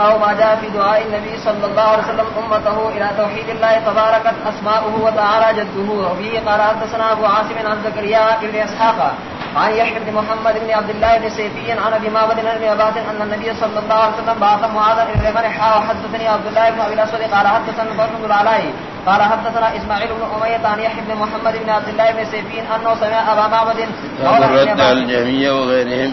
أو ما جاء في دعاء النبي صلى الله عليه وسلم أمته إلى توحيد الله تباركت أسماؤه وتعالى جده. وفيه قال حدثنا أبو عاصم عن زكريا بن إسحاق عن يحيى بن محمد بن عبد الله بن سيفي عن أبي مابد بن عباس أن النبي صلى الله عليه وسلم بعث معاذا إلى اليمن حا وحدثني عبد الله بن أبي الأسود قال حدثنا الفضل بن العلاء قال حدثنا إسماعيل بن أمية عن يحيى بن محمد بن عبد الله بن سيفي أنه سمع أبا معبد رد على الجهمية وغيرهم.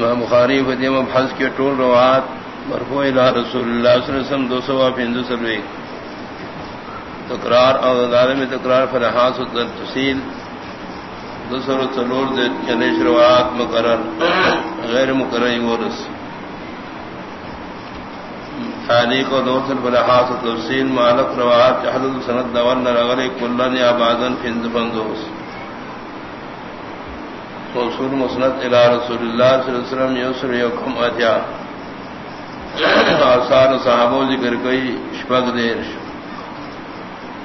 امام بخاری فتح مبحث کے ٹول روات مرفوع الہ رسول اللہ صلی اللہ علیہ وسلم دو سوا پندو سلوے تکرار اور ادارے میں تکرار فرحاس و تفصیل۔ دو سر سلور چلیش روات مقرر، غیر مقرر ورس تعلیق و دو سر فرحاس و تفصیل، مالک روات جہد سند دون رغل کلن یا بازن فند فندوس موصول مسند الى رسول اللہ صلی اللہ علیہ وسلم یسر یکم اتیا آثار صحابہ ذکر کئی، شپگ دیر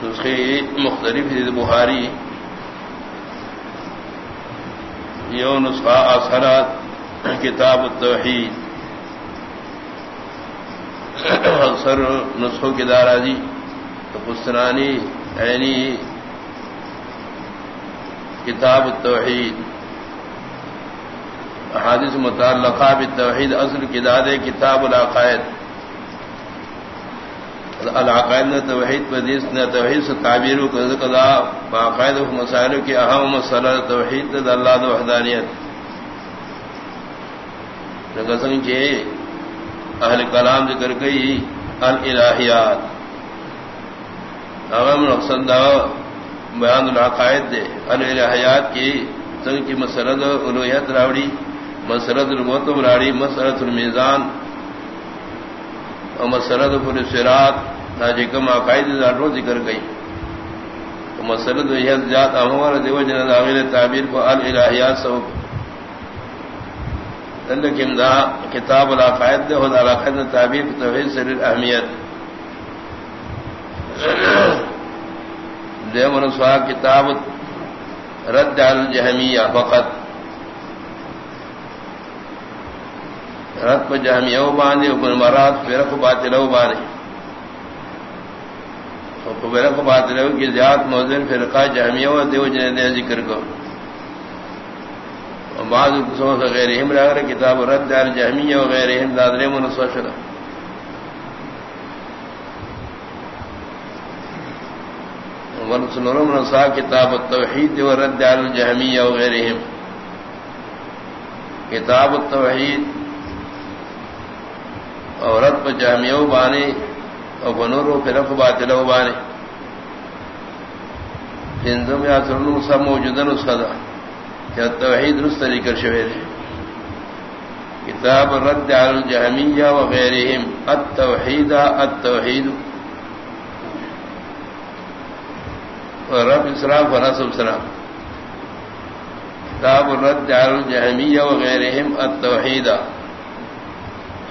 نسخے مختلف حدید بخاری. یو نسخہ اثرات کتاب التوحید. اکثر نسخوں کی دارازی تو پسترانی عینی، کتاب التوحید. حادث متعلقہ بالتوحید اصل کی کتاب العقائد۔ العقائد نے توحید پدیس نے توحید سے تعبیر کو قضا باقاعد مسائل کی اہم مسئلہ توحید اللہ وحدانیت۔ قسم کے اہل کلام ذکر گئی الہیات اغم نقصد بیان العقائد دے۔ الہیات کی سنگ کی مسرد الوحیت راوڑی۔ مسرت المتم راڑی، مسرت المیزان اور مسرت السرات تاجی کم عقائد ڈاٹو ذکر گئی۔ تو مسرت جات ہمارا دیو جن داغیر تعبیر کو الہیات سب لیکن دا کتاب العقائد دے خود العقائد تعبیر توحید سر اہمیت دے منسوا کتاب رد الجہمیہ فقط۔ رت پہ جہمی باندھے اپن مراد فرق بات لو بانے فرق بات لو کی زیاد موزن فرقہ جہمی او دیو جن دے ذکر کو۔ بعض قسموں سے غیر ہم رہا کتاب رد دار جہمی و غیر ہم دادرے منصوص شدہ۔ ورسلورم نصا کتاب التوحید و رد دار الجہمی و غیر کتاب التوحید عورت پہ جامع بانے اور بنورو پھر باطل بانے۔ ہندو میں آسر سب موجود نسخہ دا۔ کیا توحید رس طریقہ شویر کتاب رد علی الجہمیہ وغیرہم التوحید التوحید۔ رب اسلام و نصب سلام کتاب رد علی الجہمیہ وغیرہم التوحیدہ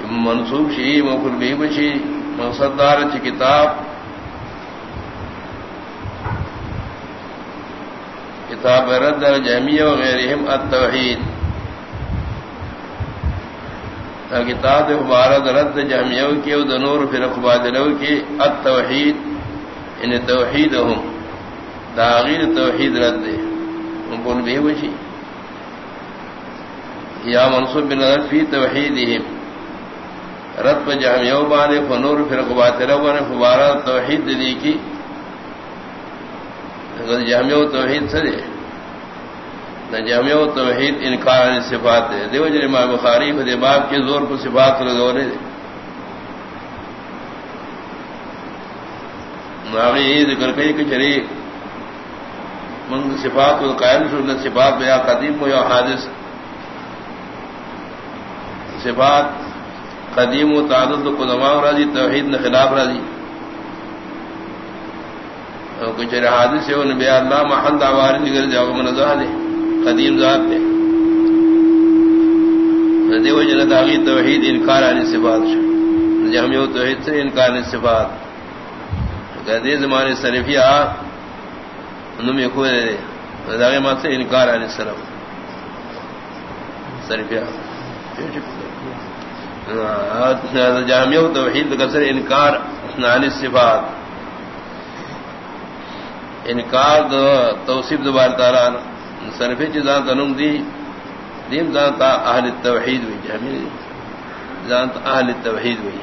منسوخ شی مکل بھی بشی مقصدار چی کتاب؟ کتاب رد جہمیہ وغیرہم التوحید. کتاب مبارد رد جہمیہ کی او دنور پھر اخبادلو کی التوحید یعنی ان توحید ہم داغیر توحید رد دے. مکل بھی بشی یا منصوب بن فی توحیدہم. رت پہ جامع بانے فنور پھر قبات نے فبارہ توحید دی کی۔ جامع توحید سے دے جامع توحید انکار صفات ہے دیو جن ماں بخاری فدے باپ کے زور کو صفات لگونے دے۔ یہ ذکر کئی کہ چری منگ صفات کو قائم شدہ صفات میں یا قدیم ہو یا حادث۔ صفات قدیم و تعدد کو دماغ راضی، توحید نے خلاف راضی۔ کچھ حادث ہے ان بے اللہ محمد آوار نگر جاؤ من دے۔ قدیم ذات نے دیو جن داغی توحید انکار آنے سے بات جہم یو توحید سے انکار آنے سے بات گدے زمانے سرفیا نمی کھوے دے۔ داغی مات سے انکار آنے سرف سرفیا جامع توحید کثر انکار نانی صفات۔ انکار دو توصیب دوبار تارا صرفی چیزاں تنم دی، دیم جانتا اہل توحید ہوئی، جامع جانتا اہل توحید ہوئی۔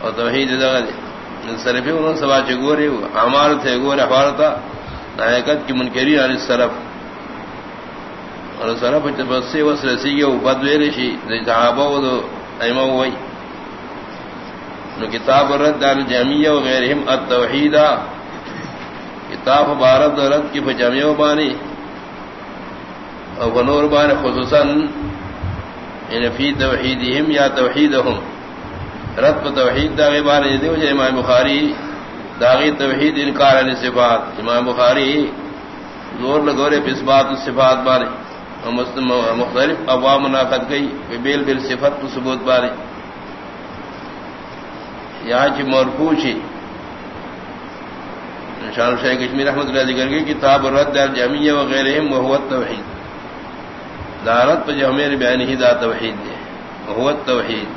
اور توحید جگہ دی صرفی انہوں سوا چگوری ہمار تھے گور احوالتا نائکت کی منکری علی صرف اور صرف بس سے وس رسی گئے وہ بدویر صحابہ وہ دو ایما ہوئی نو کتاب رد دار جامعہ وغیرہم التوحیدہ۔ کتاب بارد رد کی فجامعہ بانی۔ اور بنور بان خصوصاً ان فی توحیدہم یا توحیدہم۔ رد پہ توحید داغی بانی دیو جائے امام بخاری داغی توحید انکار علی صفات۔ امام بخاری زور لگورے پہ اس بات صفات بانی۔ مختلف ابوا منعقد گئی بیل بل صفت کو ثبوت بارے۔ یہاں کی مرپوچی شان شیخ کشمیر احمد اللہ ذکر گئی کتاب رد جامعہ وغیرہ محبت توحید دارت پہ جو ہمیں بیان ہی دا توحید دے محبت توحید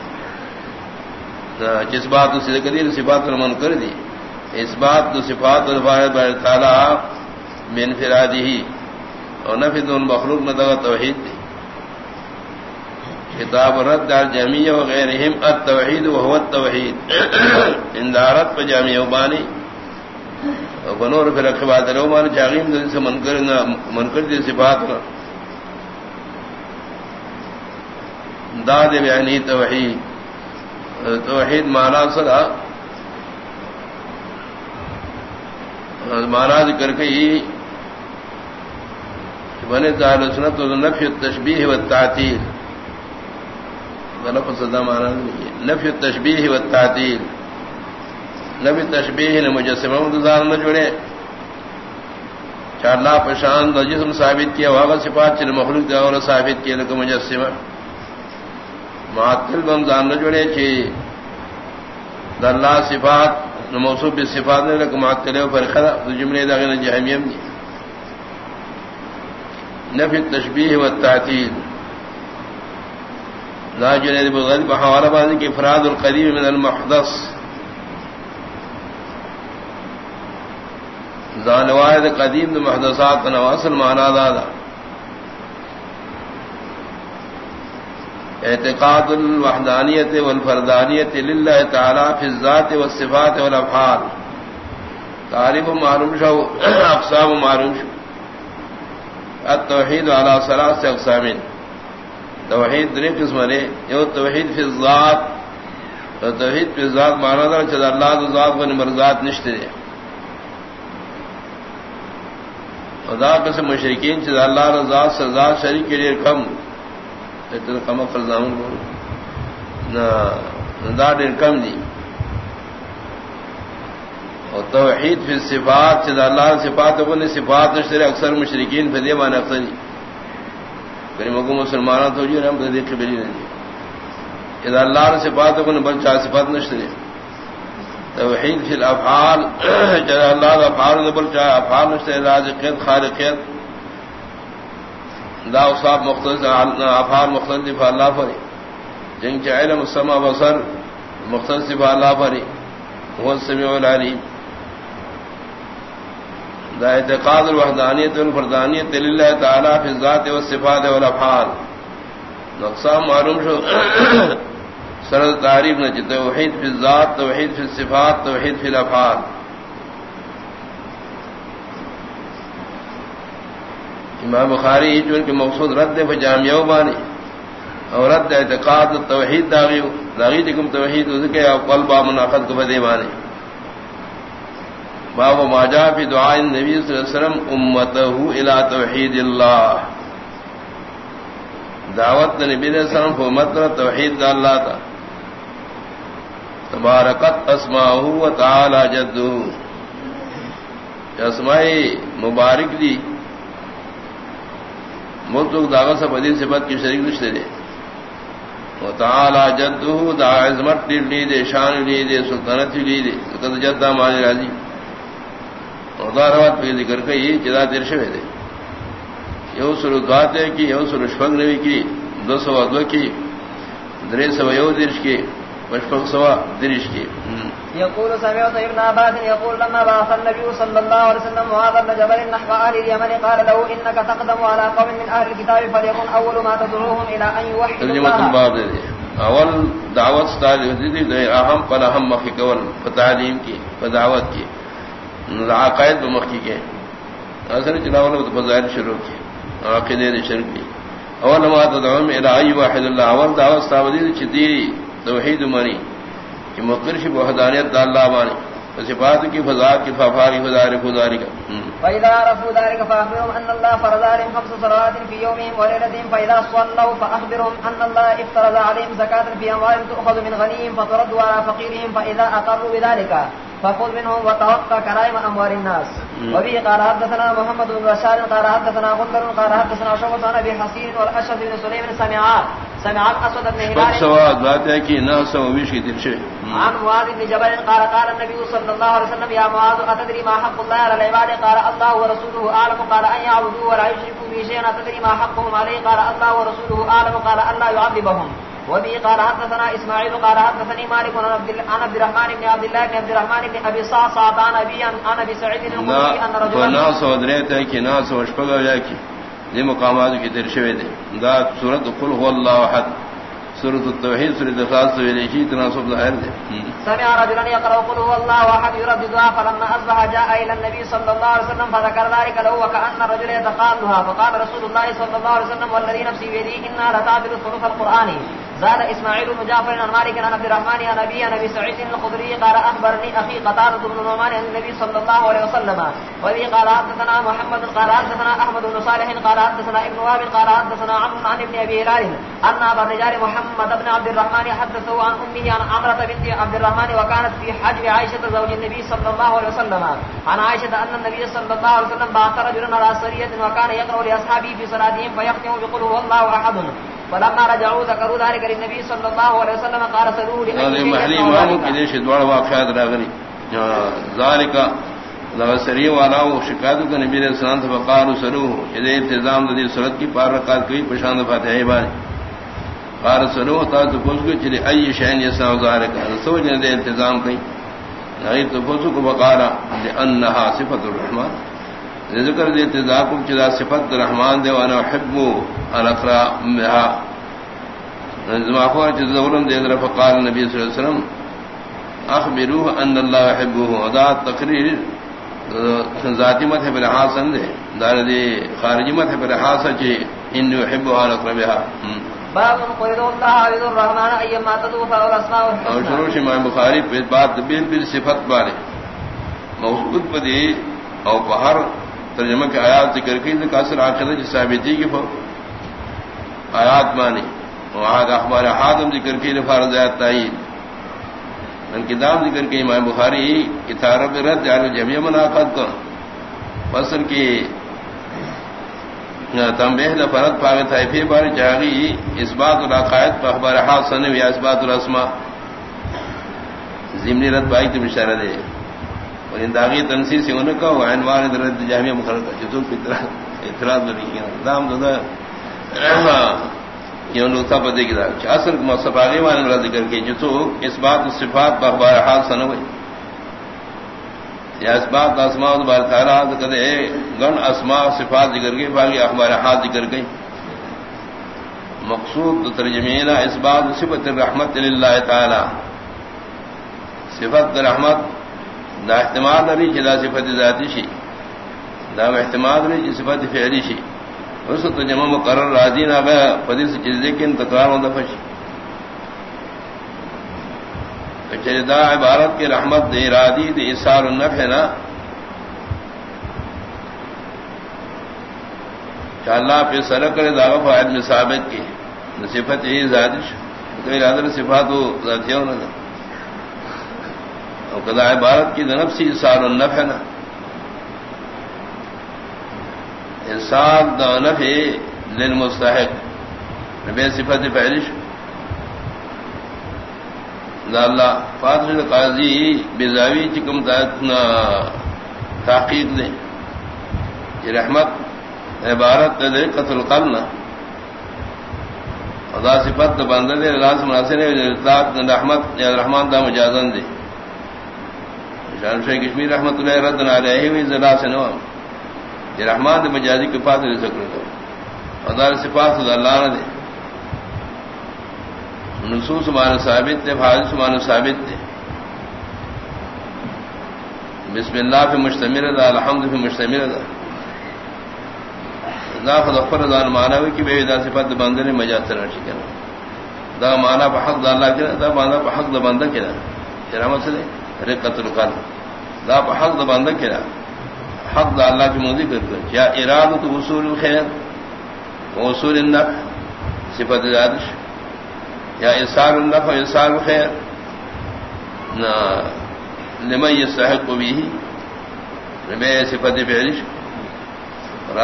جس بات اس ذکر دی من کر دی۔ اس بات تو صفات تعالی بن فرادی ہی اور نفی دون مخلوق نہ دغا توحید دی. کتاب رد دار جامعہ وغیرہم التوحید وهو التوحید. اندارت پہ جامعہ بانی. بنور پھر اخبات رو مان جاغیم دل سے منکر نہ منکر دی صفات نہ داد بیانی توحید. توحید مانا سرا مانا ذکر کے بنے دار سنت نفی التشبیح والتعطیل لفظ صدا مانا نفی التشبیح والتعطیل نفی تشبیح نے مجسمہ مدزار نہ جڑے چار لا پشان دا جسم ثابت کیا واغ صفات چل مخلوق دا اور ثابت کیا لکہ مجسمہ معطل بم بمزان نہ جڑے چی دا اللہ صفات موصوب بالصفات نے لکہ معطل پر خدا جملے دا غیر جہمیم دی نفی تشبیح و تعطیل لا جنید بغد بحوالہ بازی کی افراد القریب من المحدث. زانوائد قدیم دو محدثات نواصل مانا دادا اعتقاد الوحدانیت والفردانیت للہ تعالی فی الذات والصفات والافعال. تعریف معلوم شو، اقسام معلوم شو. التوحید على ثلاث اقسام توحید درې قسم لري یو توحید فی الذات. تو توحید فی الذات معنا دا چې الله د ذات باندې مرزات نشته دي خدا قسم مشرکین چې الله رضا سزا شریک لري کم. ته کم فرزامن نہ دا ډېر کم دي. اور توحید فی صفات سے اللہ صفات کو نے صفات نشترے اکثر مشرقین فدی مان اکثر پھر مگو یعنی مسلمان تو جی ہم دیکھ بلی نہیں اذا اللہ نے صفات کو نے بل چا صفات نشترے توحید فی الافعال جل اللہ کا افعال نے بل چا افعال نشترے رازقیت خالقیت دا اصحاب مختلف افعال مختلف اللہ فری جن کے علم السماء بصر مختلف اللہ فری هو السميع العليم دا اعتقاد الوحدانیت والفردانیت للہ تعالی فی الذات والصفات والافعال نقصان معلوم شو. سرد تعریف نہ توحید فی الذات، توحید فی الصفات، توحید فی الافعال. امام بخاری جو ان کے مقصود رد ہے جامعہ بانی. اور رد اعتقاد، توحید داغی داغی تکم توحید اس کے قلب منعقد کو بدے بانے باب ماجا فی دعا النبی صلی اللہ علیہ وسلم امته الى توحید اللہ. دعوت نبی علیہ السلام کو امت توحید دا اللہ تا. تبارکت اسماءه و تعالی جدو اسماء مبارک دی. ملتق داغا سب حدیث صفت کی شریک نشتے دے و تعالی جدو دا عظمت لی دے، شان لی دے، سلطنت لی دے. قد جدہ مانی راضی. روات پہ ذکر کا یہ جدا درش ہوئے دے۔ یو سر دعات ہے کہ یو سر شفنگ نوی کی دو سو دو کی درے سو یو درش کے مشفق سوا درش کے يقول سمعت ابن عباس يقول لما بعث النبي صلى الله عليه وسلم معاذ بن جبل نحو اهل اليمن قال له انك تقدم على قوم من اهل الكتاب فليكن اول ما تدعوهم الى ان يوحدوا الله اول دعوت ستار دے اہم پر اہم مخی کول فتعلیم کی فدعوت کی۔ عقائد بمخی کے اصل چلاول تو فضائل شروع کی عقیدے شرک کی اول ما تدعوهم الى ان يوحد الله اول دعوت ستار دے چدی توحید منی کہ مقرش وحدانیت اللہ بانی صفات کی فضا کی فافاری فضار فضاری کا. فإذا عرفوا ذلك فأخبرهم أن الله فرض عليهم خمس صلوات في يومهم وليلتهم فإذا صلوا فأخبرهم أن الله افترض عليهم زكاة في أموالهم تؤخذ من غنيهم فترد على فقيرهم فإذا أقروا بذلك فقل منهم وتوقع كرائم أموال الناس. وبه قال حدثنا محمد بن بشار قال حدثنا غندر قال حدثنا شعبة عن أبي حسين والأشهد بن سليم سمعا سمع الأسود بن هلال. سواد بات ہے کہ نہ سو ویش کی دل سے عن معاذ بن جبل قال قال النبي صلى الله عليه وسلم يا معاذ أتدري ما حق الله على العباد؟ قال الله ورسوله أعلم. قال أن يعبدوا ولا يشركوا به شيئا؟ أتدري ما حقهم عليه؟ قال الله ورسوله أعلم. قال أن لا يعذبهم. وبه قال حدثنا اسماعيل قال حدثني مالك عن عبد الرحمن بن عبد الله بن عبد الرحمن بن ابي صعصع عن ابي عن ابي سعيد الخدري ان رجلا ناس ودريت ہے کہ ناس وشپگا جا کی یہ مقامات کی درشوے دے دا سورۃ قل هو الله احد سورۃ التوحید سورۃ اخلاص سے لے کی تناسب ظاہر دے سمع رجلا يقرأ قل هو الله احد يرددها فلما اصبح جاء الى النبي صلى الله عليه وسلم فذكر ذلك له وكأن الرجل يتقالها فقال رسول الله صلى الله عليه وسلم والذي نفسي بيده انها لتعبد ثلث القرآن زاد اسماعيل بن جعفر عن مالك عن عبد الرحمن عن ابي عن ابي سعيد الخدري قال اخبرني اخي قتادة بن نعمان عن النبي صلى الله عليه وسلم. وبه قال حدثنا محمد قال حدثنا احمد بن صالح قال حدثنا ابن وهب قال حدثنا عمرو عن ابن ابي هلال ان ابا الرجال محمد بن عبد الرحمن حدثه عن امه عن عمرة بنت عبد الرحمن وكانت في حجب عائشة زوج النبي صلى الله عليه وسلم. عن عائشة ان النبي صلى الله عليه وسلم بعث رجلا على سرية وكان يقرأ لاصحابه في صلاتهم فيختم بقول هو الله احد فلما رجعوا ذكروا ذلك للنبي صلى الله عليه وسلم قال سلوه لأي محلي امامو کی دیش واقعات راغلی ذالک لغا سری والا و شکایتو کا نبی علیہ السلام سے سلوه اذا التزام دی صورت کی پار رکات کوئی پشاند فاتحی بانی قال سلوه تا تفوز کو چلی ای شہن یسنا ذالک. سوچ نے دے التزام کئی نہیں تفوز کو بقالا لأنها صفت الرحمن. ذکر دے تذاکم چدا صفت رحمان دے وانا حب ان اقرا زما خو چ زورم در فقال نبی صلی اللہ علیہ وسلم اخبروه ان الله يحبه. ادا تقریر ذاتی مت ہے بلا حسن دے دار دے خارجی مت ہے حسن چ ان يحب بها. باب اللہ عز الرحمن ایما تدو فاول اسماء اور شروع امام بخاری پہ بات بل بل صفت بارے موجود بدی او بہر ترجمہ کے آیات ذکر کی کاثر آخر جس ثابتی کی آیات مانی وہاں اخبار حادم ذکر کی فرض آیات تائید۔ ان کتاب ذکر کی امام بخاری کتاب رد جعل جمعی مناقض کو۔ فصل کی تنبیہ دا فرد پاگے طائفی باری جاگی اس بات العقائد پا اخبار حاد یا اس بات الاسماء زمنی رد بائی تو بشارہ دے اور ان داغی تنسیح سے انہوں کا عنوان درد جامعہ مخرج کا جتوں کی طرح اعتراض نہ کیا دام دادا یہ نقطہ پتے کی دار اصل مصفاغی مان ذکر کے جتو اس بات صفات بخبار حال سن ہوئی یا اس بات اسماء بار تعالیٰ کہتے گن اسماء صفات ذکر گئی باقی اخبار حال ذکر گئی مقصود ترجمینہ اس بات صفت الرحمت للہ تعالی۔ صفت رحمت دا احتمال نبی جدا صفت ذاتی شی۔ دا احتمال نبی صفت فعلی شی۔ اس تو جمع مقرر راضی نہ گیا پدی سے چیز لیکن تکرار ہوتا فشی دا عبارت کی رحمت دے ارادی دے، اثار النف ہے نا اللہ پہ سرک کرے داغ فائد میں ثابت کی۔ صفت یہی زادش تو ارادہ صفات ہو ذاتی ہونا کدا عبارت کی دنب سی انسان النف ہے نا انسان دنف للمستحق. نبی صفت پہلش دا اللہ فاطر قاضی بزاوی چکم تحقیق دے. یہ رحمت، عبارت دے قتل قلنا خدا صفت بندہ دے اللہ سے مناسب ہے رحمت، یا رحمان دا مجازن دے. شان شیخ کشمیر رحمت اللہ رد نہ رہے ہوئی زلا سے نو یعنی یہ رحمان دے مجازی کے پاس دے سکر دو خدا صفات اللہ نہ دے۔ نصوص مان ثابت دے حادث مان ثابت دے بسم اللہ پہ مشتمل دا الحمد پہ مشتمل دا دا خود اخبر دان مانا ہوئی کہ بے دا صفت بندے نے مجاز تر رشی دا مانا پا حق دا اللہ کرنا دا مانا پا حق دا بندہ کے کرنا تیرا مسئلے رقت القلب۔ دا پا حق دا بندہ کرنا حق دا اللہ کی مودی کر کر یا ارادت وصول الخیر وصول النف صفت دادش یا اصال النف و اصال الخیر۔ لمن يستحق به ربے صفت فعلش۔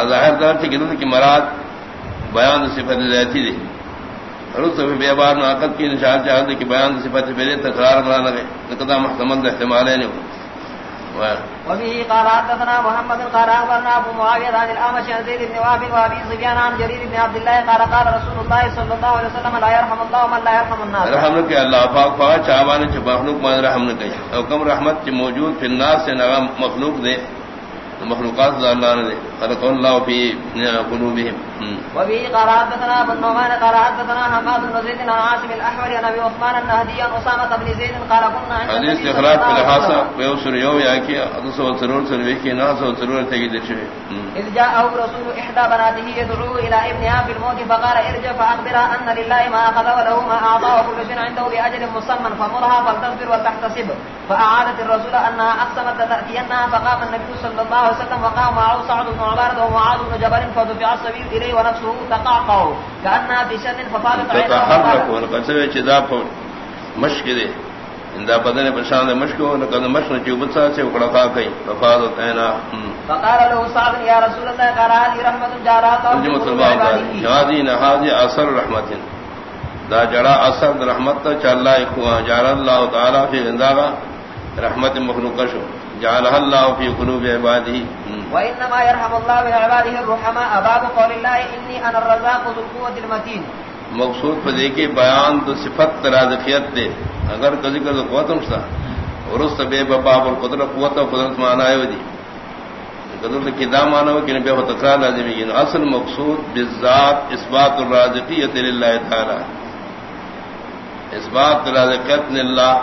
ظاہر دار تھی کہ کی مراد بیان صفت ذاتی دی۔ رس بے بار ناقت کی نشان چاہتے کہ بیان صفت پہلے تکرار مرا لگے لقد محتمل احتمال ہے نہیں۔ وبه قال حدثنا محمد قال اخبرنا ابو معاويه عن الاعمش عن زيد بن وهب وابي سفيان عن جرير بن عبد الله قال قال رسول الله صلى الله عليه وسلم لا يرحم الله من لا يرحم الناس. رحم کے اللہ پاک پاک چاوان چ مخلوق من رحم نہ کہ او کم رحمت موجود فی الناس سے نغم مخلوق دے. مخلوقات اللہ نے خلق اللہ فی قلوبهم وبه قال حدثنا ابن نعمان قال حدثنا حماد بن زيد عن عاصم الاحول عن ابي عثمان النهدي عن اسامه بن زيد قال كنا عند حديث اخراج في الحاسه بيوسر يوم يا كي حدث وسرور سروي كي ناس وسرور تيجي دشي اذ جاء رسول احدى بناته يدعو الى ابنها في الموت فقال ارجع فاخبرها ان لله ما اخذ وله ما اعطى وكل شيء عنده باجل مسمى فمرها فلتصبر وتحتسب فاعادت الرسول انها اقسمت تاتينها فقام النبي صلى الله عليه وسلم وقام معه سعد بن عباده ومعاذ بن جبل فدفع السبيل اليه ونفسه تقعقع كانها في شن ففارق عينها مشک دے اندا بدن پرشان مشک ہو نہ کد مشک جو بچا سے اکڑا کا کئی وفاد تینا۔ فقال له سعد يا رسول الله قال هذه رحمه جارات جو مسلمان هذه هذه اثر رحمت۔ دا جڑا اثر رحمت تا چلا کو جار اللہ تعالی فی اندا رحمت مخلوق شو۔ جعلها الله في قلوب عباده وانما يرحم الله من عباده الرحماء باب قول الله اني انا الرزاق ذو القوه المتين. مقصود پر دیکھیں بیان تو صفت رازقیت دے۔ اگر کسی کر تو قوت مشتا ورست بے باب القدرت قوت و قدرت مانا ہے دی قدرت کی دا مانا ہو کہ بے تکرار لازم ہے اصل مقصود بالذات اثبات الرازقیت للہ تعالی۔ اثبات رازقیت للہ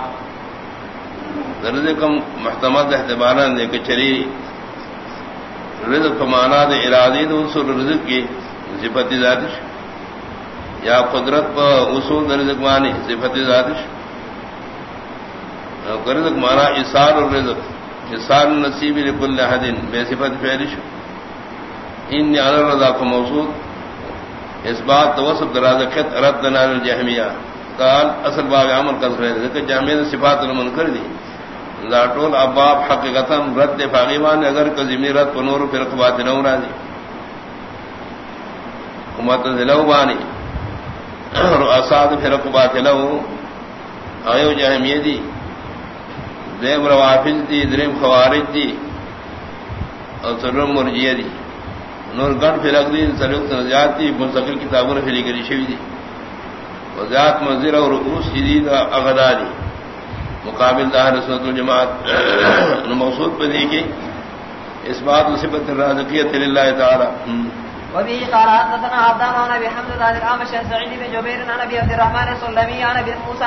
رزقم محتمد احتمالا دے کہ چلی۔ رزق مانا دے ارادی دے انصر رزق کی صفت ذاتش یا قدرت پر اصول رزق مانی صفت ذاتش؟ رزق مانا اثار الرزق اثار النصیب لکل حدن بے صفت فعلش. ان علی رضا کو موصول. اس بات توسط درازقت رد نال الجہمیہ. قال، اصل باب عمل کا ذکر جامعہ صفات المنکر دی. لاٹول اباب حقیقتا رد فاغیمان اگر کزمی رد پنور پھر قبات نو راضی امت بانی رؤساد پھر قبات لو ایو جہمیہ دی، دیم روافل دی، دریم خوارج دی، اور سرم مرجیہ دی۔ نور گن پھر اگلی سرکت نزیات دی مستقل کتابوں نے پھری کری شوی دی۔ وزیات مزیر اور رؤوس جدید اغداری مقابل دار سنت الجماعت مقصود پہ دیکھیں اس بات نصبت الرازقیت للہ تعالی۔ وبه قال حدثنا عبدان عن ابي حمد عن سعيد بن جبير عن ابي عبد الرحمن السلمي عن ابي موسى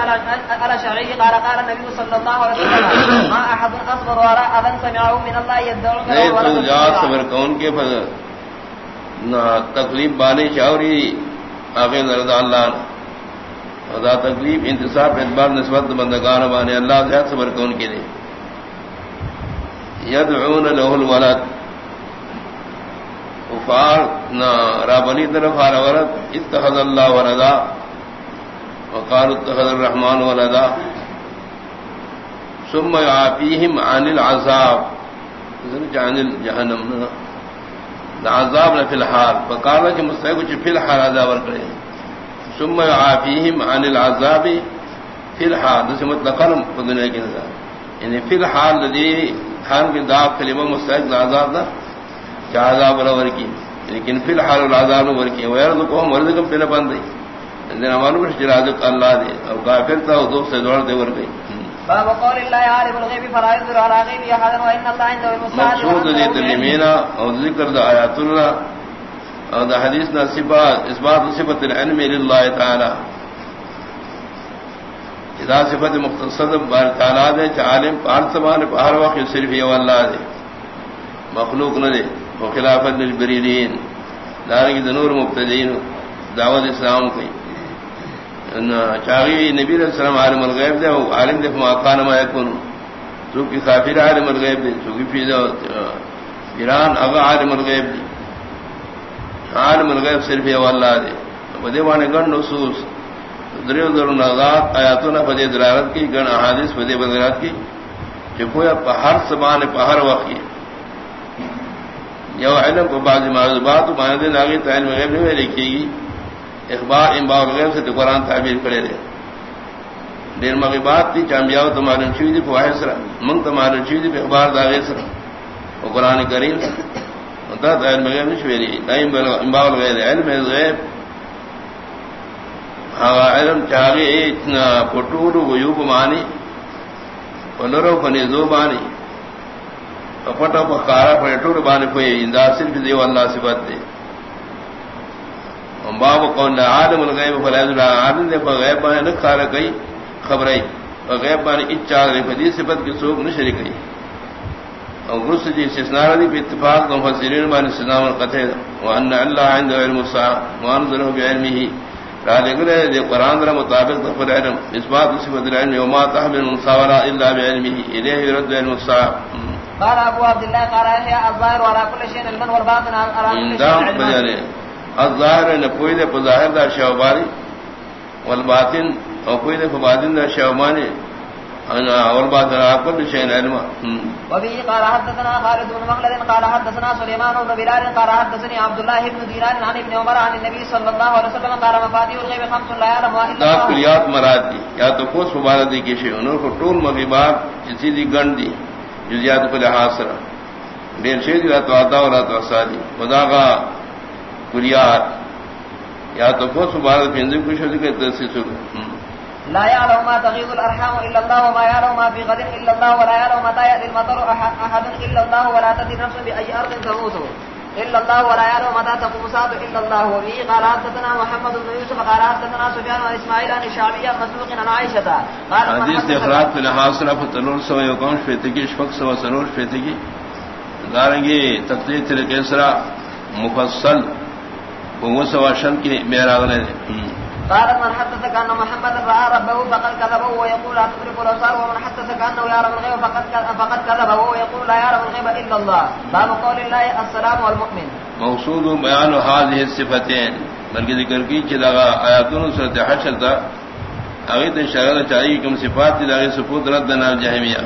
الاشعري قال قال النبي صلى الله عليه وسلم ما احد اصبر وراء اذن سمعه من الله يدعو صبر کون کے فضل نہ تکلیف بانے چاوری آگے رضا اللہ خدا تکلیف انتصاب اعتبار نسبت بندگان بانے اللہ زیاد صبر کون کے لیے یدعون له الولد کفار نہ رابنی طرف ہار ورد، اتخذ اللہ ولدا وقال اتخذ الرحمن ولدا. ثم يعافيهم عن العذاب. عن الجهنم عذاب نہ فی الحال. فقال کہ مستحق فی الحال عذاب کرے. ثم يعافيهم عن العذاب فی الحال. جس مطلقا دنیا کی نظر. یعنی فی الحال الذي حال کے داغ کلمہ مستحق عذاب نہ عذاب ور کی۔ لیکن فی الحال العذاب ور کی۔ ويرد کو مرد کم پہ بند دین رازق اللہ دے۔ او کافر تھا او دوست سے دوڑ دے ور گئی باب قول عالم غيب احد وان الله عنده مقصود دے ذکر دا آیات اللہ دا حدیث نا صفات اثبات صفت العلم لله تعالی۔ اذا صفت مختصر بار تعالی دے عالم پار سبحان وقت صرف یہ اللہ دے۔ مخلوق نہ دے۔ وہ خلافت دارنگی دنور مبتدین دعوت اسلام کی چاہیے نبی علیہ السلام عالم الغیب دے عالم دے فما کان ما یکون. چونکہ کافر عالم الغیب دے چونکہ فی ایران اغا عالم الغیب دے عالم الغیب صرف یہ اللہ دے بدے وانے گن نصوص. دریو در نغات آیاتنا فدے دلالت کی گن احادیث فدے بدلات کی کہ کوئی ہر زبان پہ ہر وقت یو علم کو بعض معذبات مانے لاگے تعلیم غیب نہیں لکھے گی۔ اخبار امبا غیب سے تو قرآن تعبیر کرے رہے۔ دیر مغی بات تھی چامبیاؤ تو معلوم چوی دی، فواہد سرا۔ منگ تو معلوم چوی دی اخبار داغے سرا۔ وہ قرآن کریم۔ دا علم غیب نہیں شویری امبا غیب، علم غیب۔ ہاں علم چاہے اتنا پٹور غیوب مانی پنرو پنیزو بانی۔ پٹو پکارا پٹور بانے کوئی انداز صرف دیو اللہ سے بات دے باب قول عالم الغیب فلا يدل عالم دے غیب بانے نہ کھارا گئی خبرئی غیب بانے اچار دے فدی صفت کی سوق نہ شریک گئی اور غص جی استثناء دی پہ اتفاق تو مفسرین بانے استثناء القطع وان اللہ عند علم الساعه وانزله بعلمه۔ قال گرے دے قران در مطابق تو علم۔ اس بات صفت العلم وما تحمل من صورا الا بعلمه، الیہ يرد علم الساعه قال ابو عبد الله قال يا الظاهر ولا كل شيء علما والباطن على كل شيء علما. الظاہر نہ کوئی دے ظاہر دا شوباری والباطن اور کوئی دے باطن دا شوبانی انا اور باطن آپ کو شيء علم وبه قال حدثنا خالد بن مخلد قال حدثنا سليمان بن بلال قال حدثني عبد الله بن دينار عن ابن عمر عن النبي صلى الله عليه وسلم قال مفاتيح الغيب خمس لا يعلمها الا الله کلیات مراد دی یا تو کوس مبارک دی کہ شیء انہوں کو ٹول مغیبات اسی دی گن دی. جزیات کو لحاظ سرا۔ دیر شیء جی رات تو اور رات وسادی خدا کا کلیات یا تو کوس مبارک پھندے کچھ ہو کہ تسیس لا يعلم ما تغيظ الارحام الا الله وما يعلم ما في غد الا الله ولا يعلم متى ياتي المطر احد الا الله ولا تدري نفس باي ارض تموت. الا الله ولا يعلم متى تقوم الساعه الا الله وبه قال حدثنا محمد بن يوسف قال حدثنا سفيان بن اسماعيل عن الشعبيه مسروق عن عائشه قال حديث افراد في الحاصل فتنور سو يقوم شفتگی شفق سو سنور شفتگی دارنگی تقدیر طریقے سرا مفصل وہ سوا شن کی میرا قال من حدثك ان محمد راى ربه فقد كذبه ويقول لا تدرك ومن حدثك انه يعلم الغيب فقد فقد كذبه ويقول لا يعلم الغيب الا الله. باب قول الله السلام والمؤمن. موصول بیان هذه الصفتين. بلکہ ذکر کی کہ لگا آیاتوں سورۃ حشر تھا اگے تو اشارہ چاہیے کہ صفات دی لگے سپوت رد نہ جہمیہ.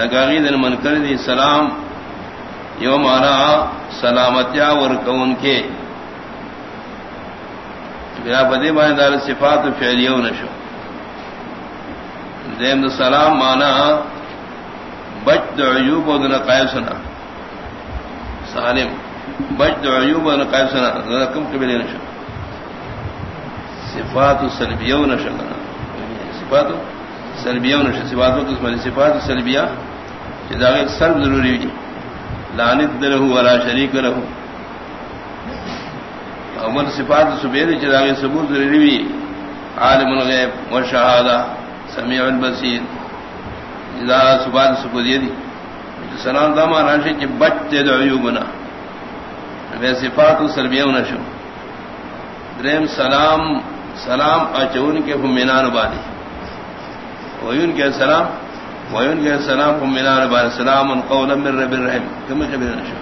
لگا غید المنکر دی سلام یوم انا سلامتیا ور کون کے. بیا بدی مانے دار صفات فعلیو نشو دیم سلام مانا بچ دا عیوب و دا نقائب سنا سالم. بچ دا عیوب و دا نقائب سنا دا کم قبلی نشو صفات سلبیو نشو صفات سلبیو نشو صفات قسم صفات سلبیہ جدا غیر سلب ضروری ہوئی لانت لہو ولا شریک لہو عمر صفات سبیر چراغ ثبوت ضروری عالم الغیب و شہادہ سمیع البصیر. اذا صفات ثبوت دی سلام دما راشی کہ بچ دے عیوبنا. وہ صفات سلبیہ نشو دریم سلام سلام اچون کے فمینان بانی. ویون کے سلام، ویون کے سلام فمینان بانی. سلام قولا من رب الرحیم. کمی خبر نشو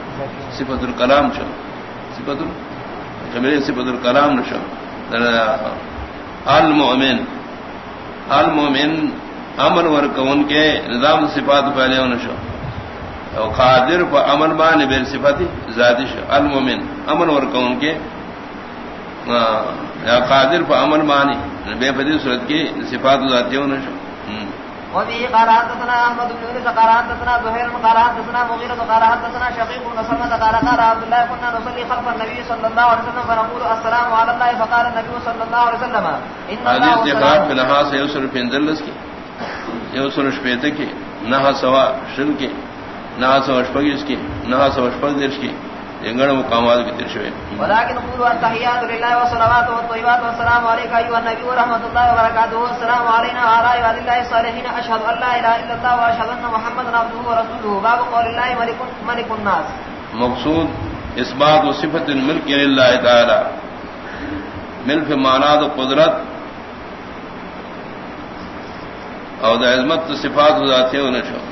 صفت الکلام شو. صفت الکلام. میرے صفت الکلام نشو. المؤمن المؤمن امن ورک ان کے نظام صفات پہلے نشو. قادر پر امن بان بے صفاتی ذاتی شو. المؤمن امن ورک ان کے قادر پر امن بانی. بے فدی صورت کی صفات ذاتی نشو. وبه قال حدثنا احمد بن يونس قال حدثنا زهير قال حدثنا مغيرة قال حدثنا شقيق بن سلمة قال قال عبد الله كنا نصلي خلف النبي صلى الله عليه وسلم فنقول السلام على الله فقال النبي صلى الله عليه وسلم ان الله حدیث اخراج بنہا سے یوسر پندلس کی یوسر شپیت کی نہ سوا شل کی نہ سوا شپگس کی نہ سوا شپگس کی۔ انگڑ مقامات کی ترشوے ولكن قولوا التحيات لله والصلوات والطيبات والسلام عليك ايها النبي ورحمه الله وبركاته. والسلام علينا وعلى عباد الله الصالحين. اشهد ان لا اله الا الله واشهد ان محمدا عبده ورسوله. باب قول الله ملك ملك الناس. مقصود اثبات و صفت الملک للہ تعالی. ملک معناد قدرت اور عظمت صفات ذاتی و نشو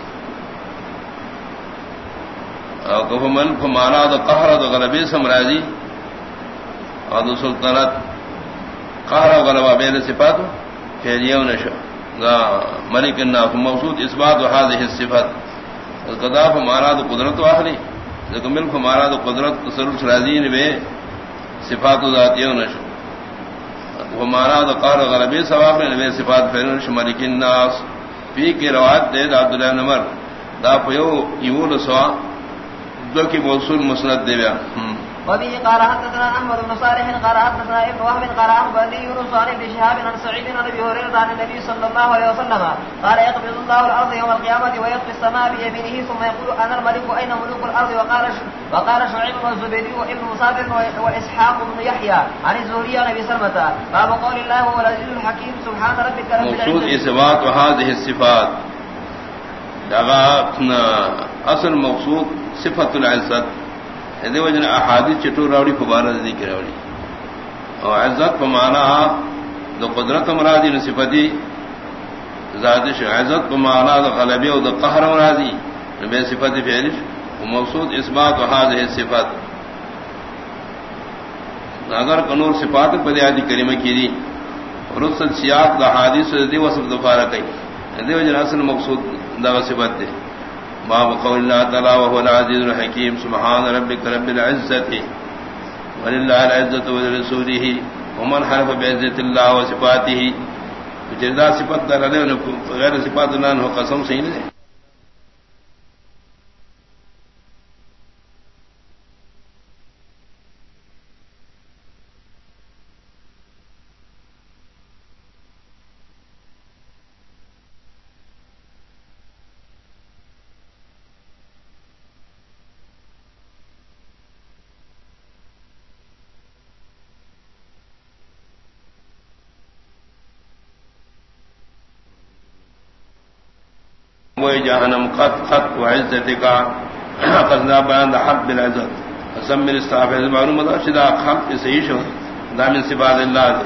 او کفو من کو مانا قہر دو غلبی سمراجی او دو سلطنت قہر و غلبہ بین صفاتو فیلیو نشو دا ملک الناس موصود اثبات و حاضح الصفات قدا فو مانا دو قدرت واخلی لیکن ملک فو مانا دو قدرت سرور سرازین بے صفاتو ذاتیو نشو وہ مانا دو قہر و غلبی سواخلی نبی صفات فیلیو نشو ملک الناس. فی کی روایت دے دا عبداللہ نمر دا پیو یول سوا دو کی موصول مسند دے بیا. وبه قال حدثنا احمد بن صالح قال حدثنا ابن وهب قال عن بني يونس عن ابن شهاب عن سعيد بن ابي هريره عن النبي صلى الله عليه وسلم قال يقبض الله الارض يوم القيامه السماء بيمينه ثم يقول انا الملك اين ملوك الارض وقال وقال شعيب والزبيدي وابن واسحاق بن يحيى عن الزهري عن ابي سلمة. باب قول الله هو العزيز الحكيم سبحان ربك رب العزه اثبات وهذه الصفات. اصل مقصود صفت العزت. یعنی دے وجن احادیث چٹور راوڑی فبارہ دی کی راوڑی. اور عزت کو مانا دو قدرت مرادی نے صفتی زادش. عزت کو مانا دو غلبی اور دو قہر مرادی بے صفتی فعلش و مقصود اس بات و حاضر صفت. اگر کنور صفات پر آدی کریمہ کی دی رسل سیاق دا حادث دی وصف دفارہ کئی. یعنی دے وجن اصل مقصود دا صفت دے باب قول الله تعالى وهو العزيز الحكيم. سبحان ربك رب العزة. ولله العزة ولرسوله ومن حرف بعزة الله وصفاته. جزا صفات در علیہ غیر صفات اللہ عنہ قسم صحیح نہیں وہ جہنم قط خط و عزت کا قصنا بیان دا حق بالعزت۔ قسم من استعاف عزت معلوم دا شدا خط کی صحیح شو۔ دا من سباد اللہ دے۔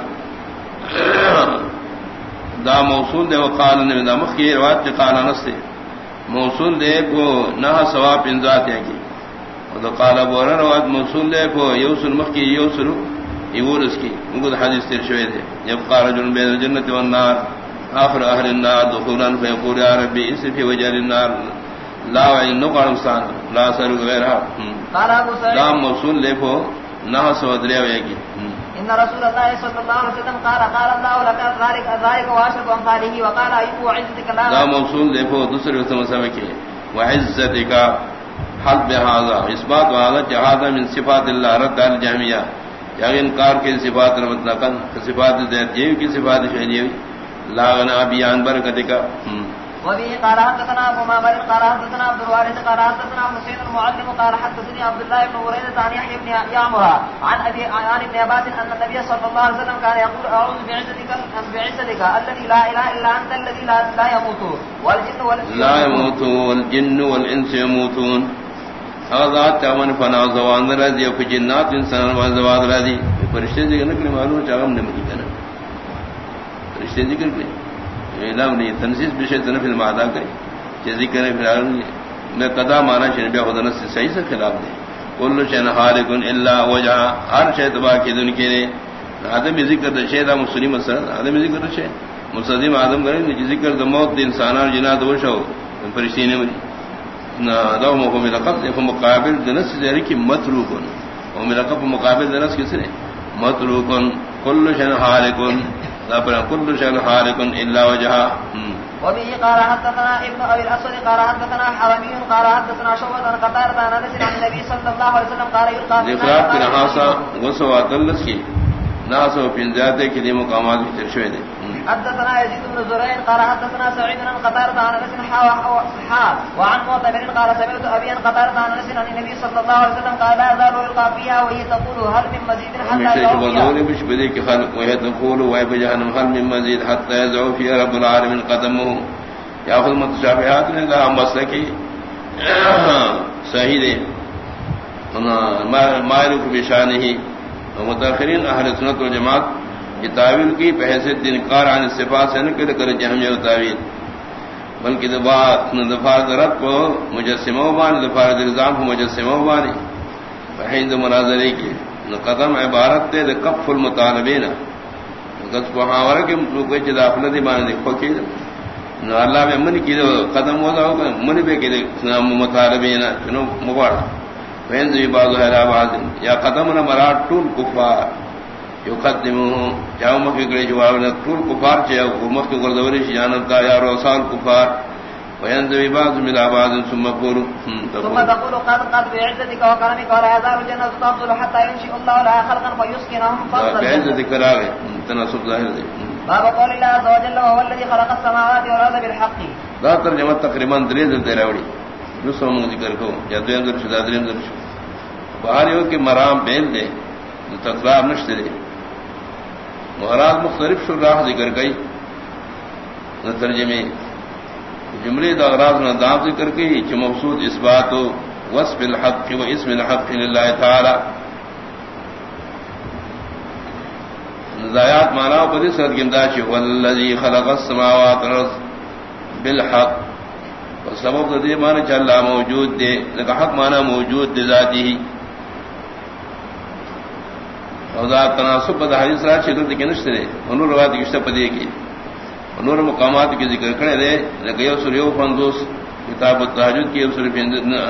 دا موصول دے، وقال نبی، دا مخی روایت کی قال انس نستے موصول دے کو نہ ثواب انذات ہے کی دا قال ابو ہریرہ روایت موصول دے کو یوسل مخی یوسل یورس کی۔ ان کو حدیث تیر شوی دے۔ جب قال رجل بین الجنت والنار۔ آخر اہل النار دخولا فیقول یا ربی اس فی وجہ النار. لا وعین نقر لا سرق غیرها قال ابو سعيد لا موصول لے پو نہ سو دریا ہوئے گی ان رسول الله صلى الله عليه وسلم قال قال الله لك ذلك ذلك واشرف امثاله وقال ايوب عزتك لا. لا موصول لے پو دوسرے وعزتك حل بهذا اثبات هذا جهاد من صفات الله رد الجامعہ یا انکار کے صفات مطلقاً. صفات ذات یہ کی صفات شہریہ لاغنا بیان برکت کا وبه قال حدثنا ابو معمر قال حدثنا عبد الوارث قال حدثنا حسين المعلم قال حدثني عبد الله بن هريره عن يحيى بن يعمر عن ابي عن ابن عباس ان النبي صلى الله عليه وسلم كان يقول اعوذ بعزتك بعزتك الذي لا اله الا انت الذي لا, لا يموت والجن والانس لا يموت والجن والانس يموتون. هذا تمن فنا زوان رضی او جنات انسان و زوان رضی فرشتے معلوم چاہم نے مکی کنا ذکر کرے۔ یعنی اعلام نہیں تنسیس بشے تنف المعدا کرے۔ کہ ذکر ہے میں قضا مانا شن بیا خدا سے صحیح سے خلاف دے۔ کل شن خالق الا وجہ۔ ہر شے تبا کی دن کے آدم ذکر دے شیدا مسلم سر۔ آدم ذکر دے شے۔ مصدیم آدم کرے کہ ذکر دے موت دے انسان اور جنات وہ شو فرشتے نے مری نہ دو مو میں لقب مقابل دنس دے کی متروکن۔ او میرا کپ مقابل دنس کس نے؟ متروکن۔ کل شن خالق كل شيء خالق الا وجهه. وبه قال حدثنا ابن ابي الاسود قال حدثنا حرمي قال حدثنا شعبة عن قتادة عن انس عن النبي صلى الله عليه وسلم قال يلقى اخلاق کی نحاسا وسوا دلس کی ناسو پنجاتے کے لیے مقامات بھی ترشوے دے حدثنا يزيد بن زريع قال حدثنا سعيد بن قتادة عن انس حا حا وعن معتمر قال سمعت ابي ان قتادة عن انس عن النبي صلى الله عليه وسلم قال لا يزال يلقى فيها وهي تقول هل من مزيد حتى يوم مش بدي خلق وهي تقول وهي بجهنم هل من مزيد حتى يزعو في رب العالمين قدمه؟ ياخذ متشابهات من لا مسلكي صحیح دے ما يعرف بشانه ومتاخرين اهل سنت والجماعت یہ تعویل کی پہسے دن کار آنے صفات سے نہ کر جہم یہ تعویل۔ بلکہ دفار درت کو مجسم بان دفار الزام کو مجسم بانی پہند مناظرے کی۔ قدم عبارت تے کف المطالبے نا محاورہ کے داخلہ دی مان دیکھو کی اللہ میں من کی قدم ہوتا ہوگا من پہ کہ مطالبے نا چنو مباڑا پہند بھی بازو حیرآباد۔ یا قدم نہ مراد ٹول کفار۔ یقدمو جاو مکی گڑی جواب نے طول کفار کی گردوری شی جانتا یا روسان کفار. بعض من ثم قولو ثم تقولو قد قد بعزتك وكرمك الجنة تفضل حتى ينشئ الله لها خلقا فيسكنهم فضلا بعزتك تناسب باب قول الله عز وجل وهو الذي خلق السماوات والارض بالحق. تقریباً دریز دے من ذکر کو یا دریم درش باہر یو کہ مرام بیل دے تکرار نشتے دے محراد مختلف شراح ذکر گئی نہ ترجمے، جملے داغراض نہ دام ذکر گئی کہ مقصود اس بات ہو وصف الحق و اسم الحق للہ تعالی۔ نزایات مانا پدی سرد گمداشی والذی خلق السماوات والارض بالحق۔ سبب دے مانا چلا موجود دے، لکہ حق مانا موجود دے ذاتی ہی۔ اوزاد تناسب پد حدیث رات شدت کی نشترے انور روایت کی پدی کی انور مقامات کی ذکر کرے دے لگے لگیو سریو فندوس کتاب التحجد کی سر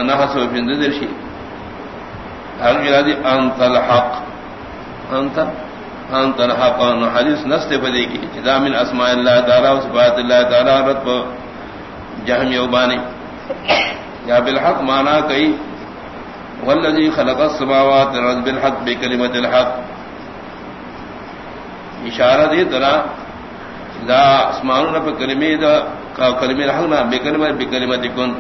نحس و فند درشی حق جلادی انت الحق. انت؟ انت الحق. انو حدیث نست پدی کی جدا من اسماء اللہ تعالی و صفات اللہ تعالی رد پا جہم یوبانی یا بالحق مانا کئی والذی خلق السماوات والارض بالحق بکلمت الحق. اشارہ دے ترا دا اسمان رب کلمے دا کلمے رحنا بے کلمہ بے کلمہ کن۔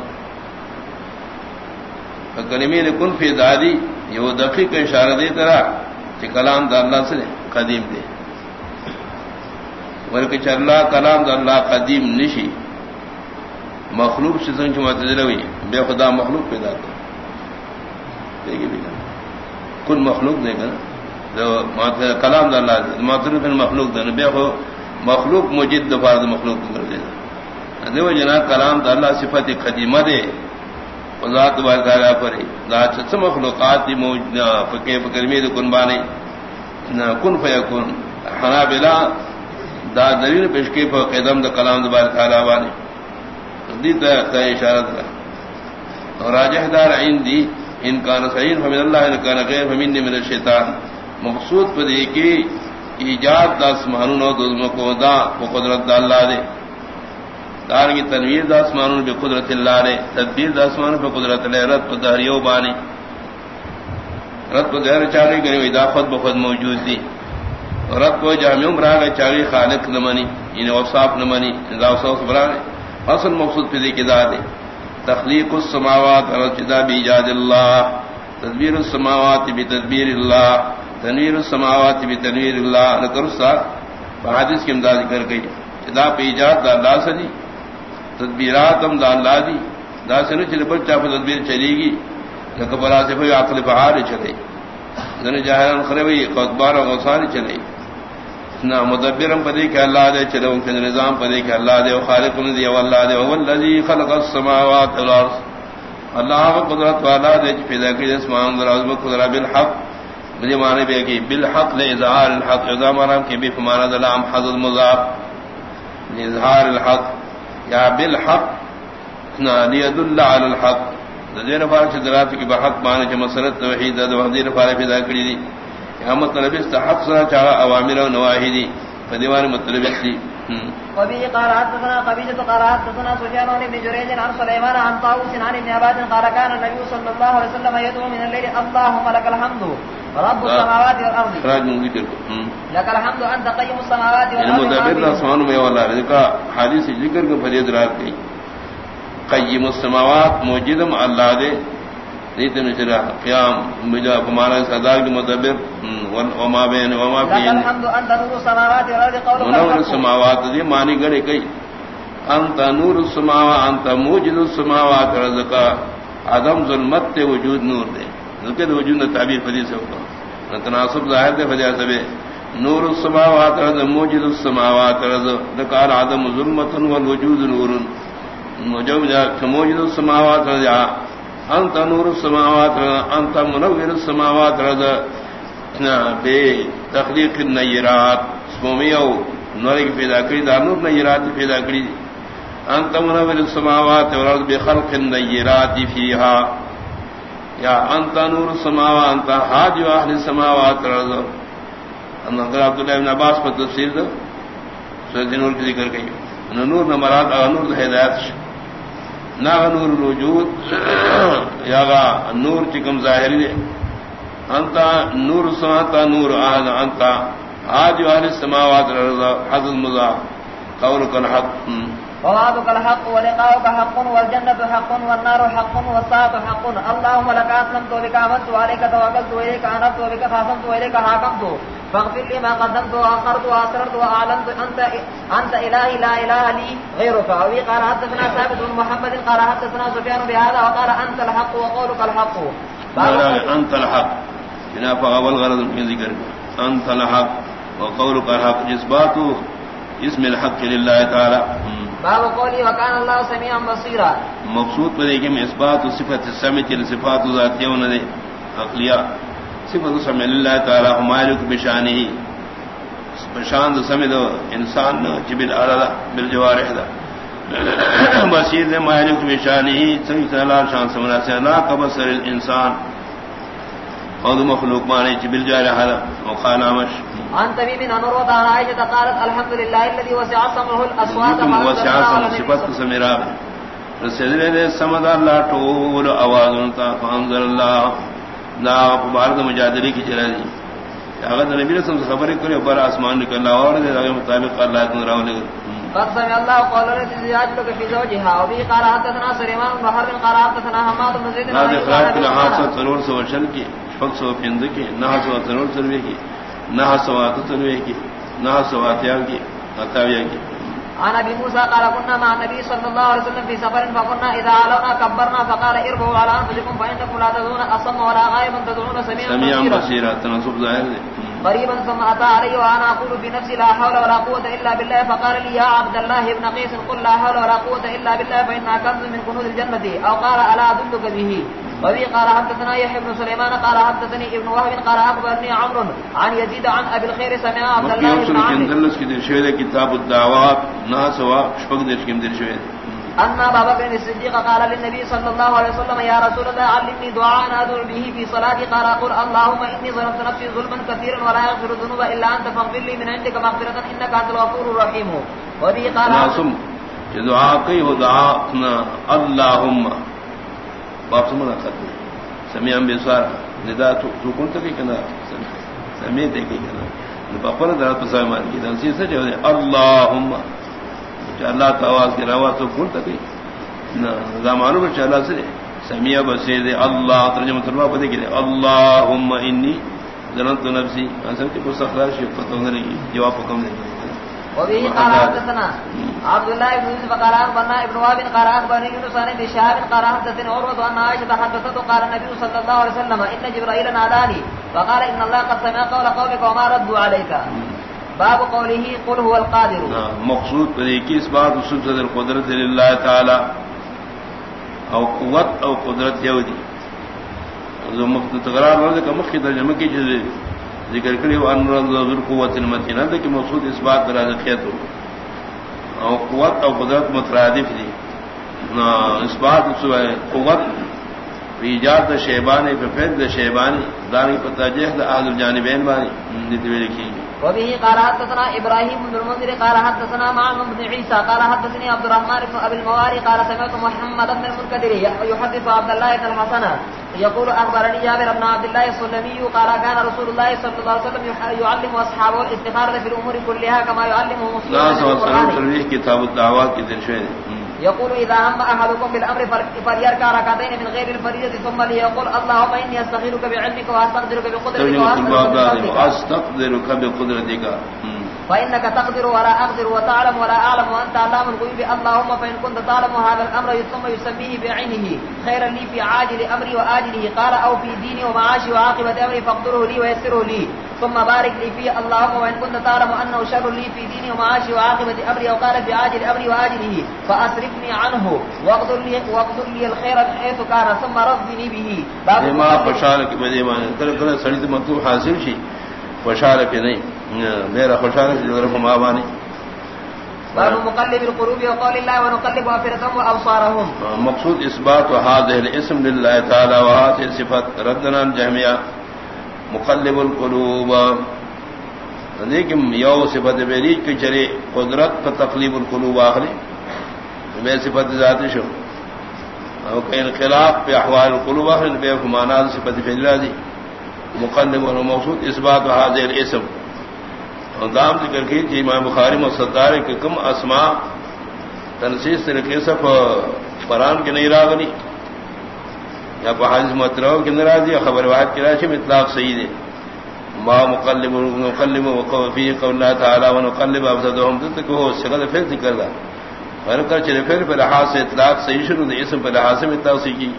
کلمے کن فی دادی یہ دقیق اشارہ دے ترا کہ کلام دا اللہ سے قدیم دے۔ بلکہ چرلا کلام دا اللہ قدیم نشی۔ مخلوق سے سنگ سنچ معتدلوی بے خدا مخلوق پیدا کر۔ دیکھیے کل مخلوق دے گا کلام دا اللہ ماتر مخلوق دا نبی ہو مخلوق مجد دفار دا مخلوق کر دے دیو جنا کلام دا اللہ صفت قدیمہ دے. ذات بارگاہ پر دا چھ مخلوقات دی موجود فکے فکرمی دا کن بانے. کن فیکون حنابلہ دا دلیل پیشکی پر قدم دا کلام دا بارگاہ بانے. دی تا اشارت دا. اور راجح دار عین دی. ان کان صحیح فمن اللہ ان کان غیر فمن من الشیطان. مقصود پر دے کہ ایجاد داس مانو دو کو دا وہ قدرت دا اللہ دے۔ دار کی تنویر داس مانو بے قدرت اللہ دے۔ تدبیر داس مانو بے قدرت اللہ رت پر دہریو بانی رت پر دہر چاہے گئے ادا خود بخود موجود دی۔ رت کو جامع برا گئے چاہے خالق نہ منی یعنی انہیں اوساف نہ منی اوساف برا گئے اصل مقصود پہ دے کہ دا دے۔ تخلیق السماوات اور بیجاد اللہ۔ تدبیر السماوات بتدبیر اللہ۔ تنویر السماوات بتنویر اللہ نکرسا حادث کی امداد کر گئی دا پہ ایجاد دا اللہ سے دی تدبیرات ہم دا اللہ دی۔ دا سے نہ چلے بچہ پہ تدبیر چلے گی نکبرا سے بھائی عقل بہار چلے دن جاہران خرے بھائی اخبار و غوثان چلے نہ مدبرم پدی کہ اللہ دے، چلے ان کے نظام پدی کہ اللہ دے و خالق نے دی اللہ دے هو الذی خلق السماوات والارض۔ اللہ قدرت والا دے پیدا کی اسمان در عظمت قدرت بالحق۔ مجھے معنی بے کہ بالحق لاظہار الحق اذا معنی کہ بھی فمانا دلام حضر مضاف لاظہار الحق، یا بالحق نہ لیدل علی الحق۔ دین فارچ درات کی بحق معنی کہ مسرت توحید، دے وحدی فارچ پیدا کری دی۔ ہم مطلب استحق سنا چاہا اوامر و نواہی دی۔ فدیوان مطلب تھی وبه قال حدثنا قبيجة قال حدثنا سفيان بن جريج عن سليمان عن طاووس عن ابن عباس قال كان النبي صلى الله عليه وسلم يدعو من الليل اللهم لك الحمد۔ رب السماوات والارض خراج من ذکر لك الحمد انت قيم السماوات والارض مدبر اسمان میں والا ذکر حدیث ذکر کو فرید رات کی قیم السماوات موجودم اللہ دے. نیت نشرا قیام مجا کمانا صدا کی مدبر. وما بین وما فی الحمد انت نور السماوات والارض قول نور السماوات دی معنی گڑے کئی. انت نور السماوات انت موجد السماوات عدم ظلمت وجود نور دے. ذکر وجود تعبیر فدی سے ہوگا تناسب ظاہر دے فدی سے نور السماوات والارض موجد السماوات والارض ذکر عدم ظلمت والوجود نور موجود موجد السماوات والارض انت نور السماوات رض انت منور السماوات رضا۔ بے تخلیق النیرات۔ سمومیو نوری کی پیدا کری، دا نور نیرات پیدا کری۔ انت منور السماوات ورد بخلق النیرات فیہا۔ یا انت نور السماوات انت حاج و اہل السماوات رضا انت عبداللہ ابن عباس پر تفسیر دا سورت نور کی ذکر گئی. ان نور نہ نمرات نور دا ہدایت شکر نہ نور الوجود، یا گا نور چکم ظاہر دے. انتا نور سماتا نور آہد انتا آج واہل السماوات رضا حضر مضا قولك الحق ووعدك الحق ولقاؤك حق والجنة حق والنار حق والساعة حق. اللهم لك أسلمت وبك عمدت وعليك توكلت وإليك أنبت وبك خاصمت وإليك حاكمت. فاغفر لي ما قدمت واخرت واسررت واعلنت انت انت الهي لا اله لي غيرك. وفي قال حدثنا ثابت بن محمد قال حدثنا سفيان بهذا وقال انت الحق وقولك الحق. انت الحق. بنا فاول غرض من ذكر انت الحق وقولك الحق. اثبات اسم الحق لله تعالى. باب قولي وكان الله سميعا بصيرا مقصود پر ہے کہ اثبات صفت السمع یعنی صفات ذاتیہ نے عقلیہ، صفت سمع اللہ تعالی ہمارے کو بشانی بشان سمع انسان جبل اعلی بالجوارح دا. بصیر نے مالک بشانی صحیح تعالی شان سمنا سے، لا کبصر الانسان. اور مخلوق مانے جبل جارح دا وقال امش عن تميم بن عمرو عن عائشة قالت الحمد لله الذي وسع سمعه الاصوات وسع سمعه صفات سمرا رسول سمد اللہ طول آواز فانزل اللہ۔ نا مبارک مجادری کی چلا دی۔ اگر نبی رسول خبر کرے بر آسمان نکل اور دے اگر مطابق اللہ تعالی راو لے۔ قد سمع الله قول الذي زيادتك في زوجها وبه قال حدثنا سليمان بن حرب قال حدثنا حماد بن زيد هذا اخراج في حادثه ضرور سو وشل کی۔ فق سو پند کی نہ سو ضرور سروے کی نہ سو اتنوے کی نہ سو اتیا کی اتاویا کی عن ابي موسى قال كنا مع النبي صلى الله عليه وسلم في سفر فقلنا اذا علونا كبرنا فقال اربوا على انفسكم فانكم لا تدعون اصم ولا غائبا تدعون سميعا بصيرا تنصب ظاهر قريبا ثم اتى علي وانا اقول في نفسي لا حول ولا قوه الا بالله فقال لي يا عبد الله ابن قيس قل لا حول ولا قوه الا بالله فانها كنز من كنوز الجنه او قال الا ادلك به۔ وبي قال حدثنا يحيى بن سليمان قال حدثني ابن وهب قال اخبرني عمرو عن يزيد عن ابي الخير سمع عبد الله بن عمرو. كتاب الدعوات ناس وشفق ديش كم دير شويه ان ابا بكر الصديق قال للنبي صلى الله عليه وسلم يا رسول الله علمني دعاء ادعو به في صلاتي. قال اقول اللهم اني ظلمت نفسي ظلما كثيرا ولا يغفر الذنوب الا انت فاغفر لي من عندك مغفرة انك انت الغفور الرحيم. وبه قال دعاء كي ودعاء اللهم باپ سمنا کرتے سمی ہم بے بسوار ندا تو کون تک کنا سمی دے گئی کنا باپا نے درا تو سمی مان کی دنسی سے جو اللہم اللہ تو آواز کی روا تو کون تک نہ زمانوں میں چلا سے سمیع بسے دے اللہ ترجمہ ترجمہ پتہ کہ اللہم انی ظننت نفسی اصل کہ مستخرج شفت ہونے جواب حکم دے وبه قال حدثنا عبد الله بن يوسف قال اخبرنا ابن وهب قال اخبرني يونس عن ابن شهاب قال حدثني عروه ان عائشه حدثته قال النبي صلى الله عليه وسلم، ان جبرائيل ناداني فقال ان الله قد سمع قول قومك وما ردوا عليك باب قوله قل هو القادر مقصود پر اس بات سبحانہ القدرت لله تعالی او قوت او قدرت یودی جو مقصود تقرار ورده کہ مخی ترجمہ کی چیز ذکر کری وہ ان قوت المتین ہے کہ مقصود اس بات درا ذکیت ہو اور قوت اور قدرت مترادف دی اس بات قوت ایجاد شیبانی پہ فید شیبانی. دانی پتہ جہد آدر جانبین بانی لکھی وبه قال حدثنا ابراهيم بن المنذر، قال حدثنا معن بن عيسى، قال حدثني عبد الرحمن بن ابي المواري، قال سمعت محمد بن المنكدر يحدث عبد الله بن الحسن يقول اخبرني جابر بن عبد الله السلمي قال كان رسول الله صلى الله عليه وسلم يعلم اصحابه الاستخاره في الامور كلها كما يعلمهم القران كتاب الدعوات کی درشے يقول اذا هم احدكم بالامر فليركع ركعتين من غير الفريضه ثم ليقول اللهم اني استغفرك بعلمك واستقدرك بقدرتك واستقدرك بقدرتك. فإنك تقدر ولا أقدر وتعلم ولا أعلم وأنت علام الغيوب. اللهم فإن كنت تعلم هذا الأمر ثم يسميه بعينه خيرا لي في عاجل أمري وآجله. قال أو في ديني ومعاشي وعاقبة أمري فاقدره لي ويسره لي. ثم بارك لي فيه. اللهم وإن كنت تعلم أنه شر لي في ديني ومعاشي وعاقبة أمري وقال في عاجل أمري وآجله. فأصرفني عنه واقدر لي, واقدر لي الخير حيث كان. ثم رضني به. باب ما فشارك بديما كل كل مطلوب حاصل شي خوشحال پہ نہیں میرا خوشحال ہے جو رقم آبانی باب مقلب القلوب وقول الله ونقلب افئدتهم وابصارهم مقصود اثبات هذا الاسم لله تعالى وهذه الصفات ردنا الجميع مقلب القلوب۔ لیکن یو صفت بیری کی چرے قدرت کا تقلیب القلوب آخری۔ بے صفت ذاتی شو۔ او کہ انقلاب پہ احوال القلوب آخری بے حکمانات صفت فجرہ دی موصول اس بات حاضر اسم۔ اور دام ذکر کی کہ امام بخاری مصدار کے کم اسما تنسیز طریقے سے فران کے نہیں راغنی یا بحاظ مترو کے ناراضی یا خبر واحد کی راشی میں اطلاق صحیح ہے ما مقلب مقلب وقفی قول اللہ تعالی و نقلب افزدهم تک ہو پھر ذکر دا۔ فرق چلے پھر پر لحاظ سے اطلاق صحیح شروع دے، اسم پر لحاظ سے اطلاق صحیح کی۔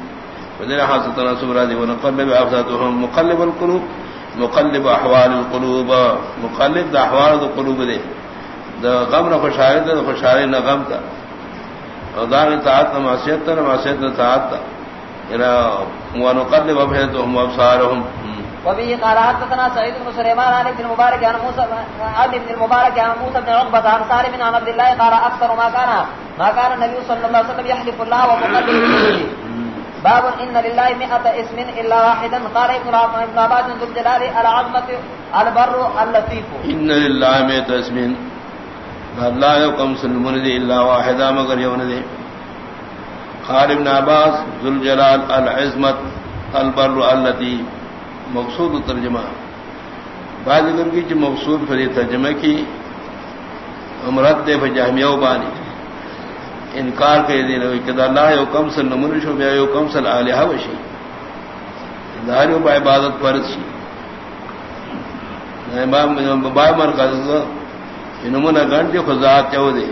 حاصل تناسب راضی، ونقلب افضاتهم مقلب القلوب۔ مقلب احوال القلوب، مقلب دا احوال دا قلوب دے دا غم نہ خوشحالی دا خوشحالی نہ غم تا دار اطاعت نہ معصیت تا نہ معصیت نہ تعت تھا مقلب یعنی اب اطاعت تا ونقلب افضاتهم وابصارهم وبه قال حدثنا سعيد بن سليمان عن ابن المبارك عن موسى عن ابن المبارك عن موسى بن عقبة عن سالم عن عبد الله قال أكثر ما كان ما كان النبي صلى الله عليه وسلم يحلف الله ومقلب باب ان لله مئة اسم الا واحدا قال ابن عباس ذو الجلال العظمة البر اللطيف ان لله مئة اسم. لا يقوم سلمون دي الا واحدا مگر يون دي قال ابن عباس ذو الجلال العظمة البر اللطيف مقصود ترجمہ. بعض اگر کی جو مقصود فری ترجمہ کی. امرت دے فجاہمیہ بانی. انکار کے دین کدا اللہ یو کم سل نمنش ہو بیا یو کم سل الہ وشی دار یو با عبادت فرض شی امام با مرکز انمنا گنٹی خزات چو دے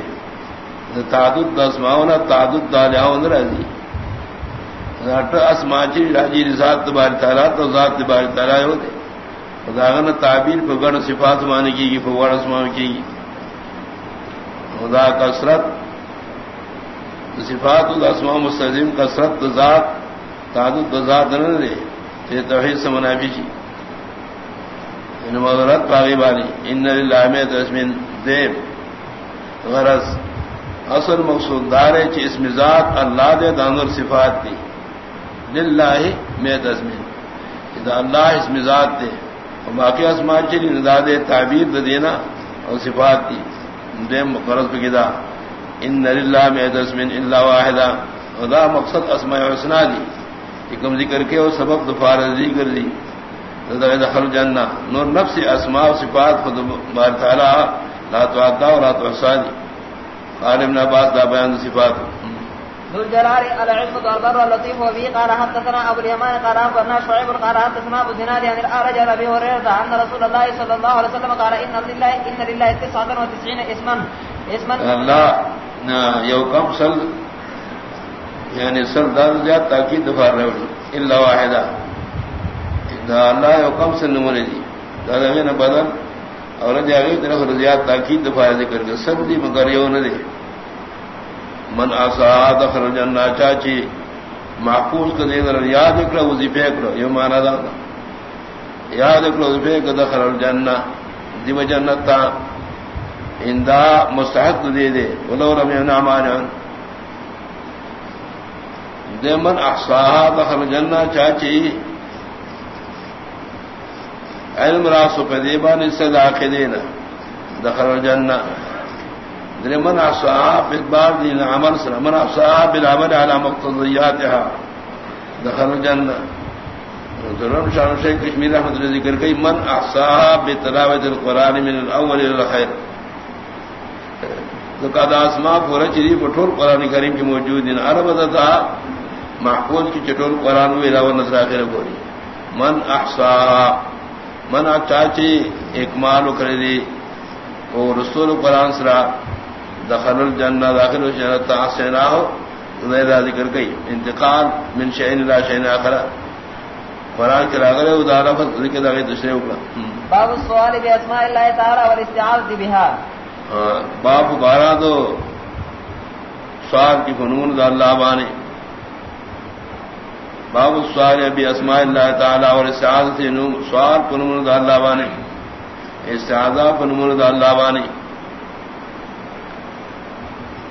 تعدد اسماؤنا، تعدد دالیاؤن راضی اٹھ اسما چی راجی ذات بار تعالی تو ذات بار تعالی ہو دے خداغن تعبیر پہ گڑ صفات مانے کی گی پہ گڑ اسما کی گی خدا کثرت صفات الاسماء مستظم کثرت، ذات، تعدد ذات نہ دے یہ توحید سے منافی جی ان یعنی مدرت پاگی بانی ان للہ میں تسمین دیب غرض، اصل مقصود دار ہے کہ اسم ذات اللہ دے دانور صفات دی۔ للہ میں تسمین اذا اللہ اسم ذات دے۔ اور باقی اسمان چلی ندا دے، تعبیر دے دینا اور صفات دی۔ دیم غرض پہ گدا ان للہ میں دسمن اللہ واحدہ خدا مقصد اسماء حسنا دی کم ذکر کے وہ سبب دفار ذکر دی۔ دخل جنہ نور نفس، اسماء و صفات خود بار تعالی لا تعدا ولا تحصى قال ابن عباس دا بیان صفات۔ ذو الجلال، العلم والبر اللطيف وفي قال حدثنا ابو اليمان، قال اخبرنا شعيب قال حدثنا ابو زناد عن الارج عن ابي هريره ان رسول الله صلى الله عليه وسلم قال ان لله ان لله 99 اسما۔ اسما الله یو کم سل یعنی سل دار زیاد تاکید دفار روڑی اللہ واحدہ۔ دا اللہ یو کم سل نمونے دی۔ دا دا میں بدل اور جاگئی طرف رضیات تاکید دفار ذکر کر سب دی مگر یو نہ دے من آسا دخل جنہ چاچی، محفوظ کا دے در یاد اکڑا، وظیفے کرو یو مانا دا۔ یاد اکڑا، وظیفے کا دخل الجنہ دیو جنت تا۔ اندا مستحق دے دے. ولو رم نعمان دے من احصاها دخل جنہ چاچی. علم راسو پہ دیبان اس سے داخلین دخل الجنہ. در من اصحاب ادبار دین عمل سر. من اصحاب العمل على مقتضیاتها. دخل الجنہ. ضرور شان شیخ کشمیر احمد نے ذکر کی من اصحاب بتلاوت القران من الاول الى الاخر تو قد اسماء پورا چری پٹھور قران کریم کی موجود ہیں عرب تھا محفوظ کی چٹور قران میں علاوہ نظر اخر بولی من احصا، من چاچی اکمال کر دی اور رسول قرآن سرا دخل الجنہ داخل الجنت سینا ہو ذکر گئی انتقال من شہین لا شہین آخر. قرآن کے راغر ادارا ذکر داغی دوسرے اوپر باب السؤال باسماء الله تعالى والاستعاذ بها. ہاں، باب بارہ دو سوال کی فنون دا اللہ بانے۔ باب السؤال باسماء الله تعالى والاستعاذ سوال فنون دا اللہ بانے۔ استعاذہ فنون دا اللہ بانے۔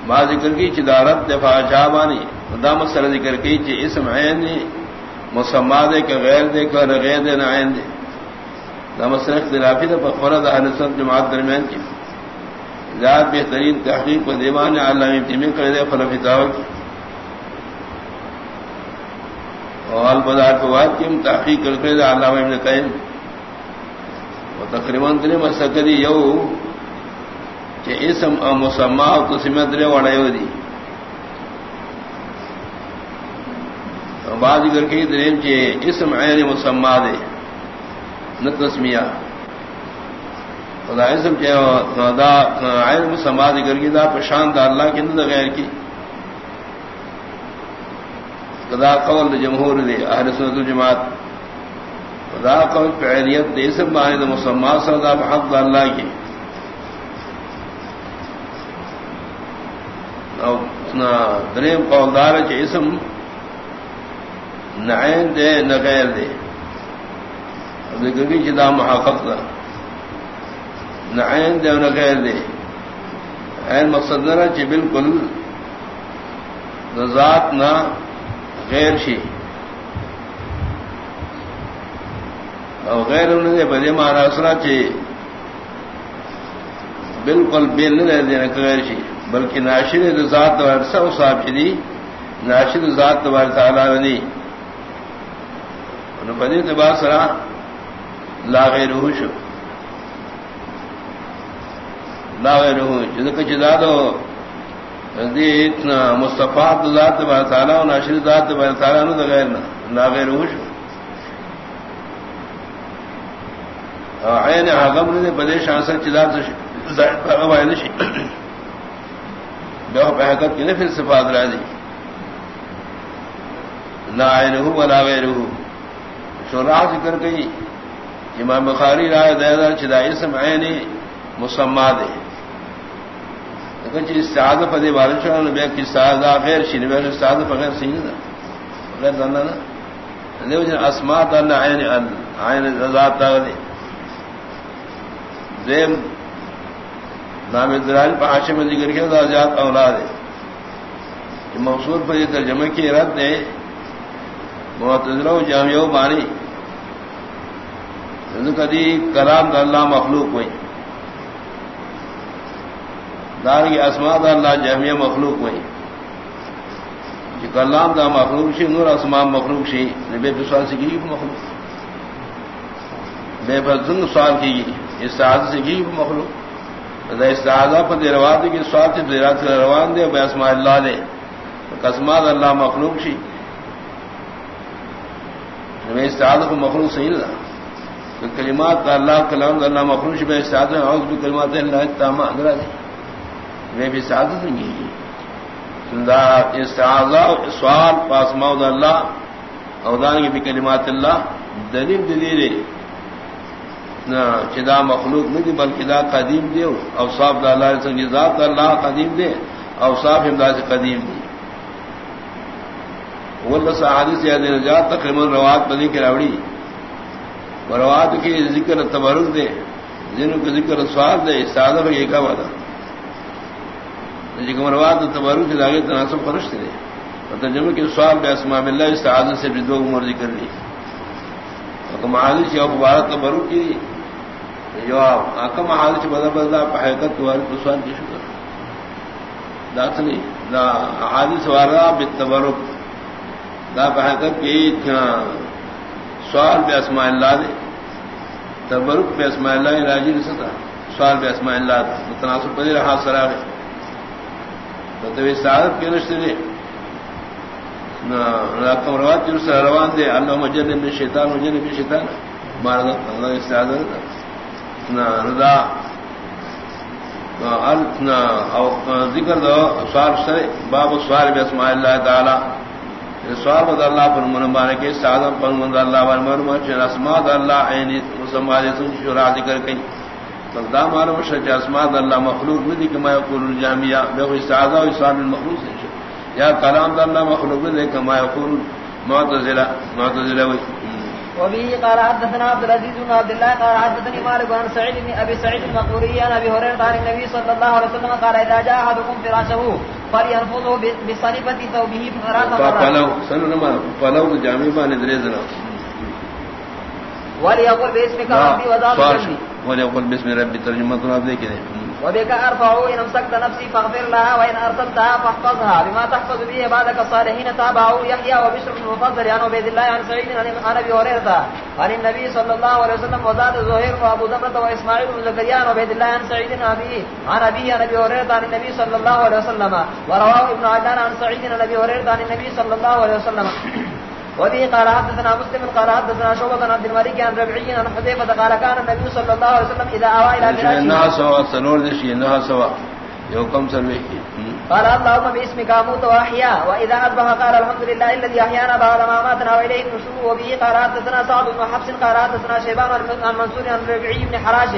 با ذکر کی چدارت دفاع جابانی دا مسئلہ ذکر کی چی اسم عین مسما دے کہ غیر دے کہ غیر دے نہ عین دے۔ دا مسئلہ اختلافی دا فرد اہل سنت جماعت درمیان کی۔ ذات بہترین تحقیق و دیوان علامہ ابتمی کر دے فلفی تاو کی اور البدار فواد کی تحقیق کر دے علامہ ابن قیم و تقریباً تنے مسکری یو، کہ اسم او مسما تو سمت رے وڑے دی۔ بعض کر کے دریم کے اسم عین مسما دے، نہ تسمیہ۔ خدا اسم کے دا عین مسما دی کر دا پشان دا اللہ کے نہ غیر کی۔ خدا قول جمہور دے، اہل سنت الجماعت خدا قول فعلیت دے اسم بانے مسما سودا بحق دا اللہ کی۔ دریم قولدار کے اسم نعین دے نغیر دے۔ ذکر جدا جی محقق دا۔ نعین دے نغیر دے۔ عین مقصد نہ چی بالکل ذات نہ غیر شی۔ اور غیر انہوں نے بڑے مارا سرا چی بالکل بل نہیں رہ دینا غیر شی۔ بلکہ ناشر ذات سب صاحب شدی ناشر ذات تعالیٰ نہیں بدی تبا سرا لاغے روح شو۔ لاغے روح جدک چدا دو مصطفیٰ ذات بار تعالیٰ ناشر ذات بار تعالیٰ نو غیر لاغے روح شو. عین نے بدے شانسر صفات را نہ آئے رہو ولا غیر رہو ذکر گئی امام بخاری رائے دیدا چدا اسم عین مسما دے. لیکن استعاد پدے بارش بے کی استعاد غیر شین بے استعاد بغیر سین دا۔ غیر دنا نا۔ دیو جن اسماء اللہ عین ان، عین ذات دا دے۔ زم نام دلال پاشم ذکر کیا، دا ذات اولاد ہے موصول پر یہ ترجمہ کی رد ہے معتزلہ جامعہ بانی۔ کدی کلام دا اللہ مخلوق ہوئی۔ دار کی اسما دا اللہ جامعہ مخلوق ہوئی۔ جی کلام دا مخلوق شی، نور اسما مخلوق شی بے سوال سے کی مخلوق۔ بے بزن سوال کی گئی۔ استعاد سے کی مخلوق۔ استعادہ پر دے رواد کی سوال سے دیرات سے روان دے، بے اسما اللہ دے۔ کسماد اللہ مخلوق شی۔ میں استعاد کو مخلوق صحیح نہ کلمات کا اللہ، کلام کا اللہ مخروش میں سعادت اور بھی کلمات اللہ تاما اندرا دے میں بھی سعادت نہیں گی استعاذہ جی۔ سوال پاس مود اللہ اودان کی کلمات اللہ۔ دلیل دلیل چدا مخلوق نہیں دی، بلکہ دا قدیم دے۔ اوصاف دا اللہ سنگی ذات اللہ قدیم دے۔ اوصاف امداد سے قدیم دی وہ لسا حادث یا دین تقریباً روات بدی کے راوڑی۔ مرواد کی ذکر تبرک دے جن کو ذکر سواد دے استعادہ پر یہ کا وعدہ جی مرواد تبرک سے آگے تناسب فرش دے اور ترجمہ کے سوال بے اسمام اللہ اس استعادہ سے بھی دو عمر ذکر دی محادث یا مبارک کا برو کی جو آکا محادث بدل بدلا حقیقت تمہاری سوال کی شکر۔ داخلی دا حادث وارا بتبرک دا حقیقت کی سوال بے اسماء اللہ دے۔ تبرک بے اسماء اللہ راجی نہیں سکتا سوال بے اسماء اللہ تناسب پذیر ہاتھ سرا ہے تو سعادت کے رشتے نے روات روان دے اللہ مجن میں شیطان مجن میں شیطان. ردا ذکر دو سوار سر باب سوار بے اسماء اللہ تعالی. سوار بد اللہ پر منبان کے سادم پر مند اللہ پر مرمر مرمچ اسماء اللہ عین مسما شرا ذکر کئی. دا معلوم شچ اسماء اللہ مخلوق ندی کما یقول الجامعہ بے سادہ و سوال المخلوق ہے یا کلام اللہ مخلوق نے کما یقول معتزلہ معتزلہ وی وبه قال حدثنا عبد العزيز بن عبد الله قال حدثني مالك عن سعيد بن ابي سعيد المقبوري عن ابي هريره عن النبي صلى الله عليه وسلم قال اذا جاء احدكم فراشه فلينفضه بصليبه ثوبه ثلاث فلو سنما فلو جامع وذا وليقول باسم ربي ترجمه رب دے کے وبك ارفعوا ان امسكت نفسي فاغفر لها وان ارسلتها فاحفظها. بما تحفظ به عبادك الصالحين تابعوا يحيى وبشر بن المفضل عن عبيد الله عن سعيد عن ابي هريره عن النبي صلى الله عليه وسلم وزاد زهير وابو ذمرة واسماعيل بن زكريا عن عبيد الله عن سعيد عن ابي عن ابي عن ابي هريره عن النبي صلى الله عليه وسلم. ورواه ابن عجلان عن سعيد عن ابي هريره عن النبي صلى الله عليه وسلم. وبه قال حدثنا مسلم قال حدثنا شعبة عن عبد الملك عن ربعي عن حذيفة قال كان النبي صلى الله عليه وسلم إذا أوى إلى فراشه إنها سوا سنور دشي إنها سوا يوكم سنوه قال اللهم باسمك أموت وأحيا وإذا أصبح قال الحمد لله الذي أحيانا بعد ما ماتنا وإليه النشور وبه قال حدثنا سعد بن حفص قال حدثنا شيبان عن منصور عن ربعي بن حراش.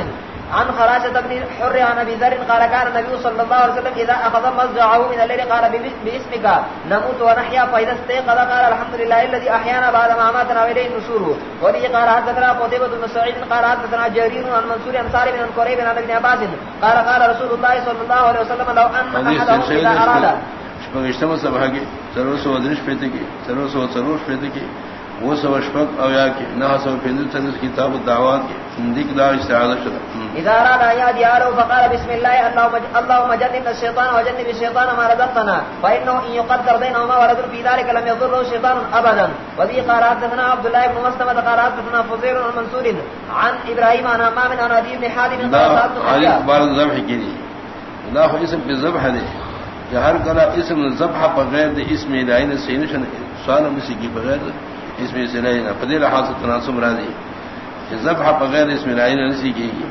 عن خراشة بن حر عن أبي ذر قال كان النبي صلى الله عليه وسلم إذا أخذ مزجعه من الليل قال باسمك نموت ونحيا فإذا استيقظ قال الحمد لله الذي أحيانا بعد ما ماتنا وإليه النشور. ولي قال حدثنا قتيبة بن سعيد قال حدثنا جرير عن منصور عن سالم عن قريب عن ابن عباس. قال قال رسول الله صلى الله عليه وسلم لو أن أحدهم إذا أراد اجتماع سبحا کی سرو سو درش پیتے کی سرو سو سروش پیتے کی وہ سو اشفق او یا کی نہ سو پھندل سنس کتاب الدعوات ہندی کی دار استعاذہ شد اذا اراد ان يدعو فقال بسم الله اللهم اللهم جنب الشيطان وجنب الشيطان ما رزقنا فانه ان يقدر بينهما ولد في ذلك لم يضره الشيطان ابدا وذي قال حدثنا عبد الله بن مسلمة قال حدثنا فضيل بن منصور عن ابراهيم عن امام عن ابي بن حاتم قال اخبار الذبح کی لا هو اسم بالذبح دے ہر کلا اسم ذبح بغیر اسم الہی نے سینشن سوال میں سی کی بغیر اس میں سے نہیں فضیل حاصل تناسب راضی ذبح بغیر اس میں لائی نہیں سیکھے گی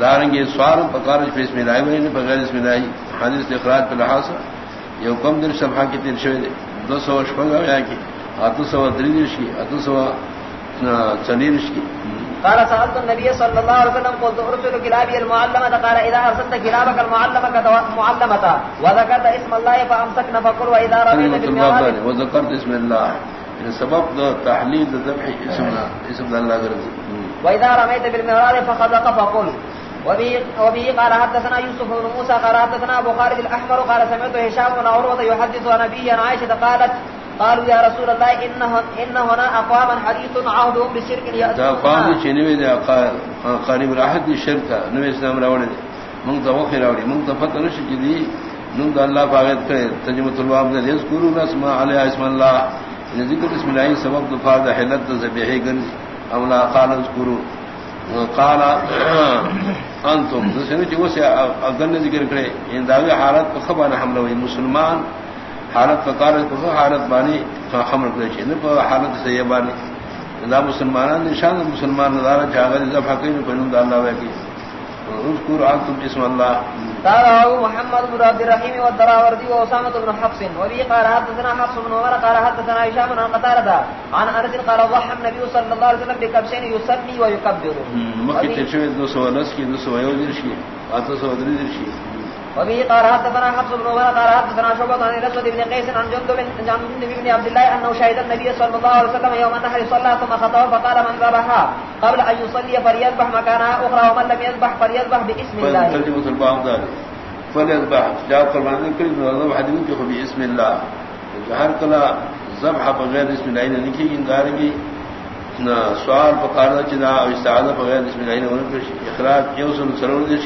داریں گے سوار پکار اس میں لائی نہیں بغیر اس میں لائی۔ حادث اخراج پہ لحاظ یہ کم دن سبھا کی تیر شوے دے۔ دو سو شپنگا یا کی اتو سوا دریدش کی اتو سوا چنیرش کی قال سألت النبي صلى الله عليه وسلم قلت أرسل كلابي المعلمة قال إذا أرسلت كلابك المعلمة معلمة وذكرت اسم الله فأمسكنا فقل وإذا رميت بالمعلم وذكرت اسم الله. سبب دا تحلیل دا ذبح اسم اسم اللہ گرزی وإذا رميت بالمهرار فخذق فقل۔ وبه قال حدثنا يوسف بن موسى قال حدثنا أبو خالد الأحمر قال سمعت هشام بن عروة يحدث عن أبيه عن عائشة قالت قالوا يا رسول الله إن, إن هنا أقواما حديث عهدهم بشرك أقوام چنوي دي قارب الأحد دي شركة نوي اسلام راوڑي دي منگ تا وخي راوڑي منگ تا فتح نشي جدي نم دا اللہ فاغت کرے تجمت الواب دے يذكرون اسم علیہ اسم اللہ۔ ذکر اسم اللہ سبب دفار دا حلت دا زبیحی گن اولا قال اذکرو. قال انتم. دسنے چی وہ اگن ذکر کرے. ان داوی حالت پر خبان حملہ ہوئی. مسلمان حالت پر قارت پر حالت بانی خمر کرے چی. نپا حالت سے یہ بانی. دا مسلمانان نشان مسلمان ندارا چاگر ذبح کئی نپا دا اللہ وکی اذكر انتم اسم الله قال محمد بن عبد الرحيم والدراوردي واسامه بن حفص. وبي قال حدثنا حفص بن عمر قال حدثنا هشام بن قتاده عن انس قال ضحى النبي صلى الله عليه وسلم بكبشين يسمي ويكبر. مكي تشوي دو سو نسكي دو سو وبه قال حدثنا حفص بن عمر قال حدثنا شعبة عن الاسود بن قيس عن جندب عن جندب بن عبد الله انه شهد النبي صلى الله عليه وسلم يوم النحر صلى ثم خطب فقال من ذبحها قبل ان يصلي فليذبح مكانها اخرى ومن لم يذبح فليذبح باسم الله. ترجمة الباب ذلك. فليذبح. جاء قربان ذكر ذبح دين باسم الله. هر کلا ذبح بغیر اسم الله؟ نے لکھی ان دارنگی سوال پکارنا چنا استعادہ بغیر بسم اللہ نے ورکر شی اخراج یو سن سرور دش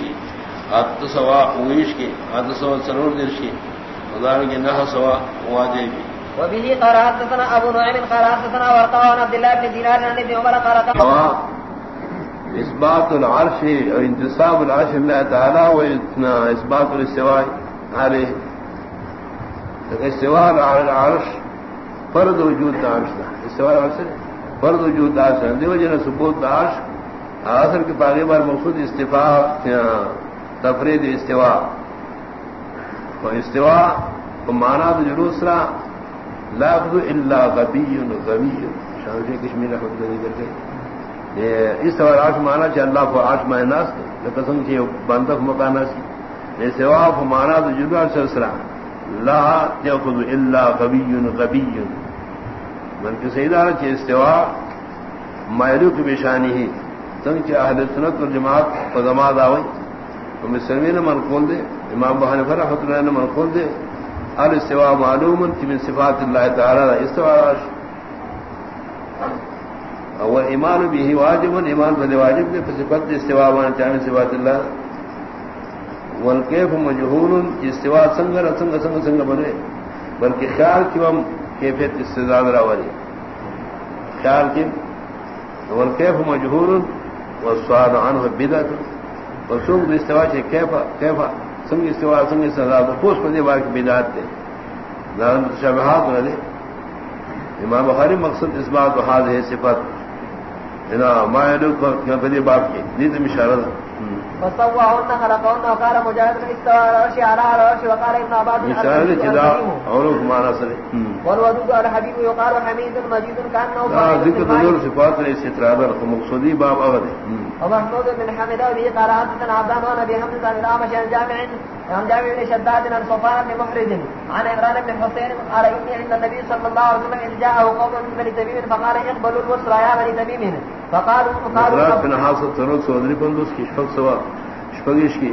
آت سوا اویش کی آت سوا سرور کی نہ سوا واجے بھی وبه قرات سنا ابو نعيم قرات سنا ورقان عبد الله بن دينار عن ابن عمر قرات اثبات العرش او انتصاب العرش الله تعالى واثبات الاستواء عليه الاستواء على العرش فرض وجود العرش استواء على العرش فرد وجود ثبوت کے پاگے بار مقصود استفاء تفرید استوا و استوا کو مانا تو جلوس را لفظ الا غبی غبی شاہ کشمیر رحمۃ اللہ کر کے اس طرح آش مانا چاہ اللہ کو آش مائناس قسم کی بندف مکانا سی یہ سوا کو مانا تو جلوس سلسلہ لا يأخذ إلا غبي غبي. بلکہ سیدار کی استوا مائلو کی بشانی ہی سنگ کی اہل سنت اور جماعت پدما داوئی تو مسلمین من کھول دے امام بہان فرح اللہ نے من کھول دے ال استوا معلوم کی من صفات اللہ تعالی استوا اور ایمان بھی ہی واجب ایمان بد واجب نے صفت استوا مان چاہے صفات اللہ والکیف مجہول استوا سنگ سنگ سنگ سنگ بنے بلکہ خیال کی ہم کیفیت اس سے زیادہ راوری خیال کی والکیف مجہور والسؤال عنه بدعه بدعت استوا الاستواء کیفا کیفا سنگ استوا سنگ سزا پوس پر دی بار کی بدعت دے۔ ظاہر شبہات والے امام بخاری مقصد اس بات هذه صفات انا ما يدوك في باب کی؟ وقال استوى العرش على العرش وقال ابن مثال جدا والودود يقال حميد مجيد ذکر صفات الاستطراد المقصودی باب اغد ومحمود بن حمد به قال حدثنا عبدان ونبي حمد بن الامش عن جامع عن جامع بن شداد عن صفان بن محرز عن عمران بن حسين قال اني عند النبي صلى الله عليه وسلم اذ جاءه قوم من بني تميم فقال اقبلوا البصرى يا بني تميم. فقالوا قالوا بن حاصل ترو سودري بندوس کی شفق سوا شفقش کی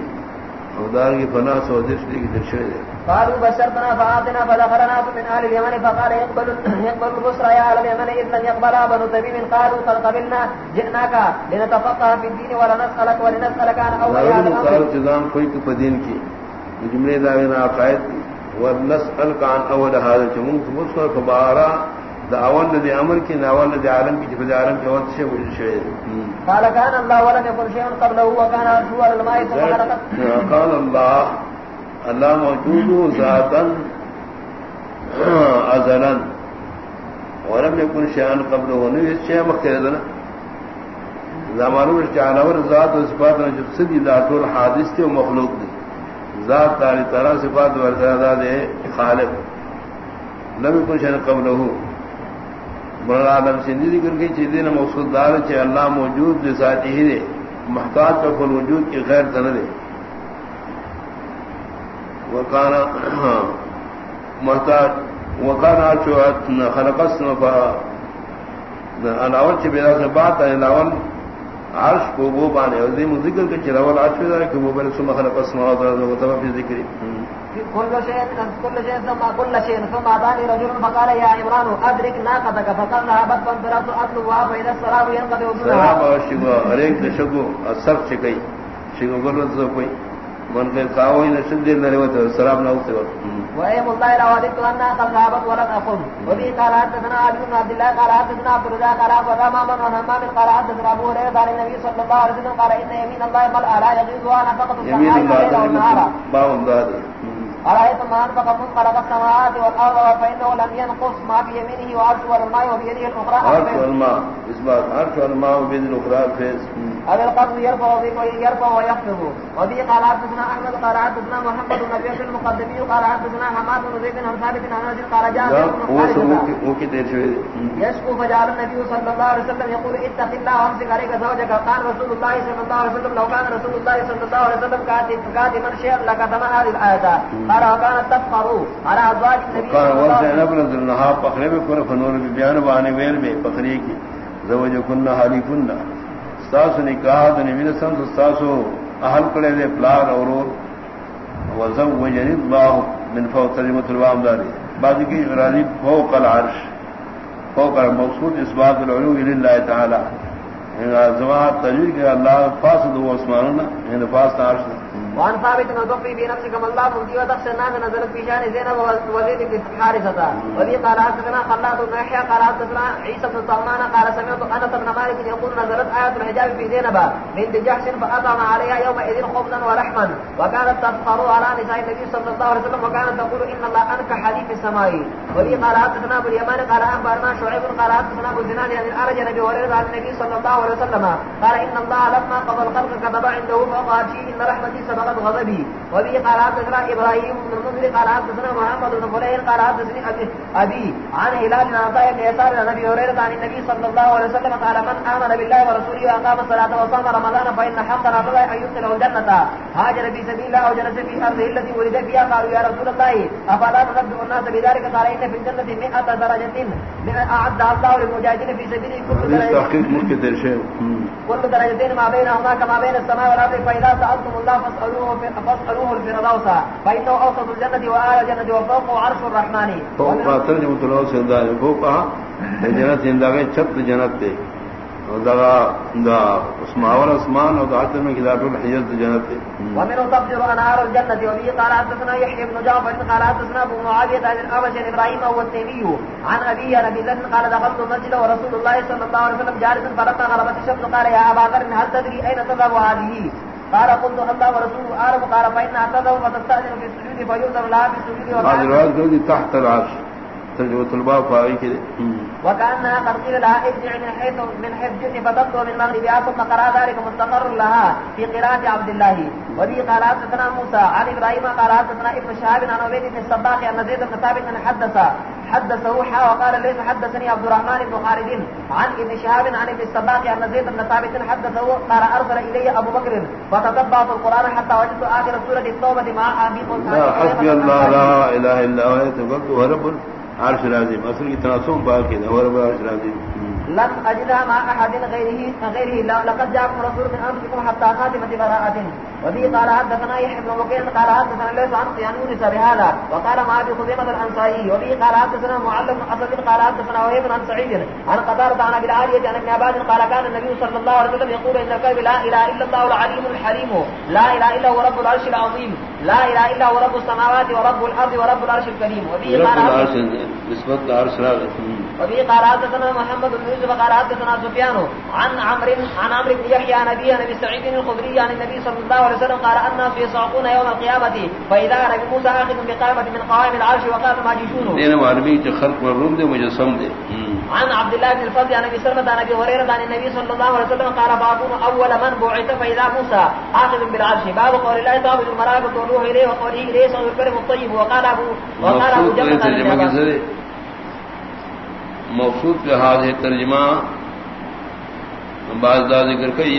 اودار کی فنا سودرش کی درشے قالوا بشرتنا فآتنا فدخلنا من آل اليمن فقال يقبل يقبل البصرى يا آل اليمن إذ لن يقبلها بنو تميم قالوا قد قبلنا جئناك لنتفقه في الدين ولنسألك ولنسألك عن أول هذا الأمر. التزام کوئی دین کی. جملے داغنا عقائد ولنسألك عن أول هذا الجمون فبصر فبارا دعوان دي امر کی ناول دي عالم کی جب عالم کے وقت سے وجود شے قال كان الله ولم يكن شيء قبله وكان هو الماء ثم قال الله اللہ موجود ذاتا ازلا ولم يكن شيئا قبل ونو شيء مختلف زمانو چانور ذات و صفات نے جب سدی ذات الحادث تھے مخلوق دی ذات تعالی طرح صفات ورزادہ دے خالق. لم يكن شيئا قبله بڑا عالم سندھی ذکر کی چیزیں مقصود دار چ اللہ موجود دے ذاتی ہی دے. محتاج کا کل وجود کی غیر تن دے. وکانا محتاج وکانا چو خلقس نفا الاول چھ بیدا سے بات ہے الاول عرش کو وہ بانے اور ذیم ذکر کے چھ الاول عرش بیدا کہ وہ بنے سمہ خلقس مواد و تبا فی ذکری۔ كل شيء كل شيء ثم كل شيء ثم أعطاني رجل فقال يا عمران أدرك ناقتك فقال لها بد فانفرات أطلبها فإذا السلام ينقضي وجودها سلام وشكو أريك شكو السرق شكي شكو قلت سوكوي من کے کاوی نے سندے نہ رہو تو سلام نہ ہوتے وأيم الله لو أردت أن قد ذهبت ولم أقم وبه قال حدثنا علي بن عبد الله قال حدثنا عبد الرزاق قال أخبرنا مامن عن همام قال حدثنا أبو هريرة عن النبي صلى الله عليه وسلم قال إن يمين الله ملأ لا يغيظها نفقة يمين الله باب ذلك أرأيتم ما أنفق من خلق السماوات والأرض فإنه لم ينقص ما في يمينه وعرش والماء وبيده الأخرى عرش والماء إثبات عرش والماء وبيده الأخرى فيس هذا القبض يرفع يرفع ويخفض. وبه قال حدثنا أحمد قال حدثنا محمد بن أبي المقدمي قال حدثنا حماد بن زيد بن ثابت بن أنس قال جاء يشكو فجعل النبي صلى الله عليه وسلم يقول اتق الله وامسك عليك زوجك. قال رسول الله صلى الله عليه وسلم لو كان رسول الله صلى الله عليه وسلم كاتبا شيئا لكتم هذه الآية؟ قال على النبي فخر بكل فنور ببيان وعن ويل بي فخري کی. زوج كنا حالي كنا استاس نکاح نبی رسول استاسو اهل کڑے دے پلار اور وزوجني الله من فوق كلمة الوام داري بعد کی غرالي فوق العرش. فوق مقصود اس بات العلو للہ تعالی. زمان تجوید کے اللہ فاسد و عثمان نے فاسد عرش وعن ثابت وضفي في نفسك ما الله مبدي وتخشى الناس نزلت في شان زينب وزيد بن حارثة وذي قال حدثنا خلاط بن يحيى، قال حدثنا عيسى بن طهمان قال سمعت انس بن مالك يقول نزلت آية الحجاب في زينب بنت جحش فأطعم عليها يومئذ خبزا ولحما وكانت تفخر على نساء النبي صلى الله عليه وسلم وكانت تقول ان الله انك حديث السماء. وذي قال حدثنا ابو اليمان، قال انبارنا شعيب، قال حدثنا ابو زناد عن الارج نبي هريره عن النبي صلى الله عليه وسلم، قال ان الله لما قضى الخلق كتب عنده فوق عرشه ان رحمتي سبقت غضبي وبه قال حدثنا ابراهيم بن المنذر قال حدثنا محمد بن فليل قال حدثني ابي ابي عن هلال بن عطاء بن يسار عن ابي هريره عن النبي صلى الله عليه وسلم قال من امن بالله ورسوله واقام الصلاه وصام رمضان فان حقا على الله ان يدخله الجنه هاجر في سبيل الله وجلس في ارضه التي ولد فيها قالوا يا رسول الله افلا ننبئ الناس بذلك؟ قال ان في الجنه 100 درجه من اعد الله للمجاهدين في سبيله كل درجه كل درجتين ما بينهما كما بين السماء والارض فاذا سالتم الله فاسالوه فاسألوه الفردوس. فإنه أوسط الجنة وآل الجنة وفوقه عرش الرحمن. فوق ترجمة الله سيدان فوقها جنت انداغے چھت جنت دے دغا دا اسماء اسمان اور دعاتر میں کتاب الحجت جنت دے ومنه تفجر انهار الجنة وبه قال حدثنا يحيى بن جعفر قال حدثنا ابو معاوية عن الأبش إبراهيم هو التيمي. عن أبي عن أبي ذر قال دخلت المسجد ورسول الله صلى الله عليه وسلم جالسا فلما غربت الشمس قال يا أبا ذر هل تدري أين تذهب هذه؟ قال قلت الله ورسوله عارف قال فإن أعتذر فتستأذن في السجود فيؤذر لها في السجود قلت تحت العرش. ترجمة الباب فاغي كده. وكأنها قد لها ارجع من حيث من حيث جئت فتبدو من مغربها ثم قرأ ذلك مستقر لها في قراءة عبد الله. وبه قال حدثنا موسى عن إبراهيم، قال حدثنا ابن شهاب عن عبيد بن الصباح أن زيد بن ثابت حدث حدثه حا، وقال ليس حدثني عبد الرحمن بن خالد عن ابن شهاب عن ابن الصباح أن زيد بن ثابت حدثه قال أرسل إلي أبو بكر فتتبعت القرآن حتى وجدت آخر سورة التوبة مع ابي أبي لا حسبي الله لا إله إلا هو يتوكل ورب عرش العظيم اصل کی تناسب باقی ہے اور عرش العظيم لم اجدها ما احد غیره غیره لقد جاءكم رسول من انفسكم حتى خاتمه براءه وفي قال حدثنا يحيى بن بكير قال حدثنا ليس عن قيانون بهذا وقال ما ابي خزيمه الانصاري وفي قال حدثنا معلم بن اسد قال حدثنا وهيب عن سعيد عن قتادة عن ابي العالية عن ابن عباس قال كان النبي صلى الله عليه وسلم يقول ان الكلب لا اله الا الله العليم الحليم لا اله الا هو رب العرش العظيم لا اله الا هو رب السماوات ورب الارض ورب العرش الكريم وفي قال نسبت العرش قال حدثنا محمد بن يوسف قال حدثنا سفيان عن عمرو عن عمرو بن يحيى عن ابي نبي سعيد الخدري عن النبي صلى الله عليه وسلم قال الناس يصعقون يوم القيامه فاذا نبي موسى اخذ بقائمه من قوائم العرش وقال ماجشون دين معلومي جو خلق مروم دي مجسم دي. عن عبد الله بن الفضل عن ابي سلمة عن ابي هريره عن النبي صلى الله عليه وسلم قال فاكون اول من بعث فاذا موسى اخذ بالعرش. باب قول الله تعالى الملائكه تروح اليه وقوله اليه سوى الكلم الطيب. وقال ابو وقال ابو جبل مقصود کے ہے ترجمہ بعض دا ذکر کئی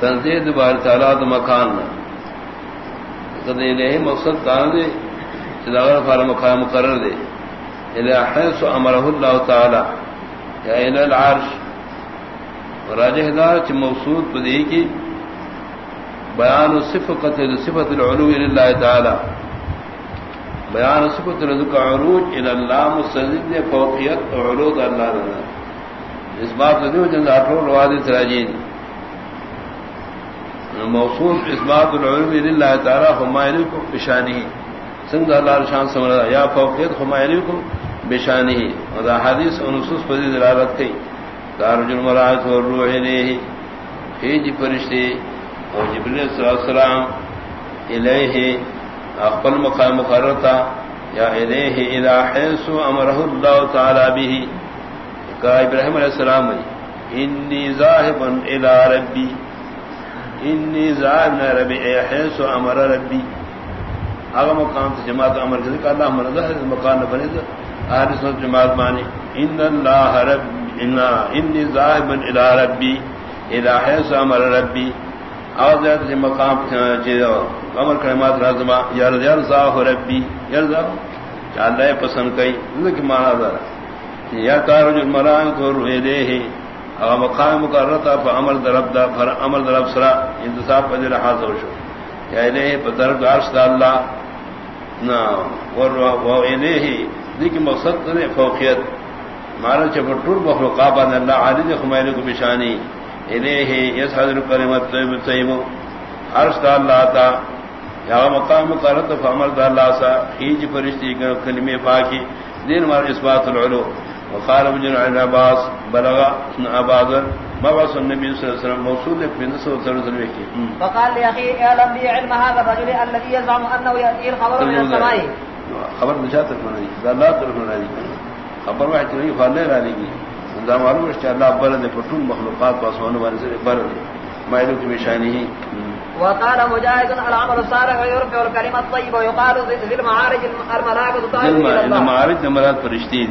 تنزید بار تعالیٰ مکان نہیں مقصد کہاں دے؟ چلاغر فار مقام مقرر دے۔ حیث امرہ اللہ تعالی۔ یا الى العرش۔ راجہ دار چ موصول بدی کی بیان صفت صفت العلو الى اللہ تعالی۔ بیان صفت رزق عروج الى اللہ مسجد فوقیت علود اللہ رضا اس بات دیو جن اٹھو رواد سراجین موصول اس بات العلو الى تعالی ہمائن کو بشانی سنگ اللہ شان سمرا یا فوقیت ہمائن کو بشانی اور حدیث انصوص پر دلالت کی دارج الملائکہ والروح الیہ ہی جی فرشتے اور جبریل صلی اللہ علیہ وسلم الیہ اقبل مقام مقررتا یا الیہ الى حیث امرہ اللہ تعالی به. کہا ابراہیم علیہ السلام انی ذاہبا الى ربی. انی ذاہبنا ربی اے حیث امر ربی اگر مقام سے جماعت امر کرنے کا اللہ مرضا ہے مقام بنے تو آہر سنت جماعت مانی ان اللہ رب انی ذاہبا الى ربی الى حیث امر ربی اور زیادہ سے مقام چیزا امر کلمات رازما یرد یرزاہ ربی یرزاہ اللہ پسند کئی ذکر مانا دارا یا تارج الملائک روح الیہ اگر مقام مقررتا فعمل درب دا فعمل درب سرا انتصاب پر دل حاضر شو. یعنی یا الیہ پر درب دا عرش دا اللہ، نا و الیہ ذکر مقصد دے فوقیت. مارا چپٹور مخلوقات اللہ عالد خمیر کو بشانی الیہ یس حضر کلمت طیب عرش دا اللہ تا، یا مقام قرط فعمر دا اللہ سا ہیج فرشتی کلمہ پاکی. دین مار اثبات العلو. وقال ابن عباس بلغ عباس مبعث النبي صلى الله عليه وسلم موصول لك في نصر وثلاثة فقال لأخي اعلم بي علم هذا الرجل الذي يزعم أنه يأتي الخبر من السماء. خبر نشاطك من هذه. لا طرف من هذه. خبر واحد نہیں فالے رالی کی دا معلوم ہے کہ اللہ بلد پٹون مخلوقات پاسوان والے سے بلد. مائلو کی نشانی ہی وقال مجاهد العمل الصالح ويرفع الكلمه الطيبه ويقال ذي المعارج الملائكه تعالى الى الله. المعارج مراد فرشتي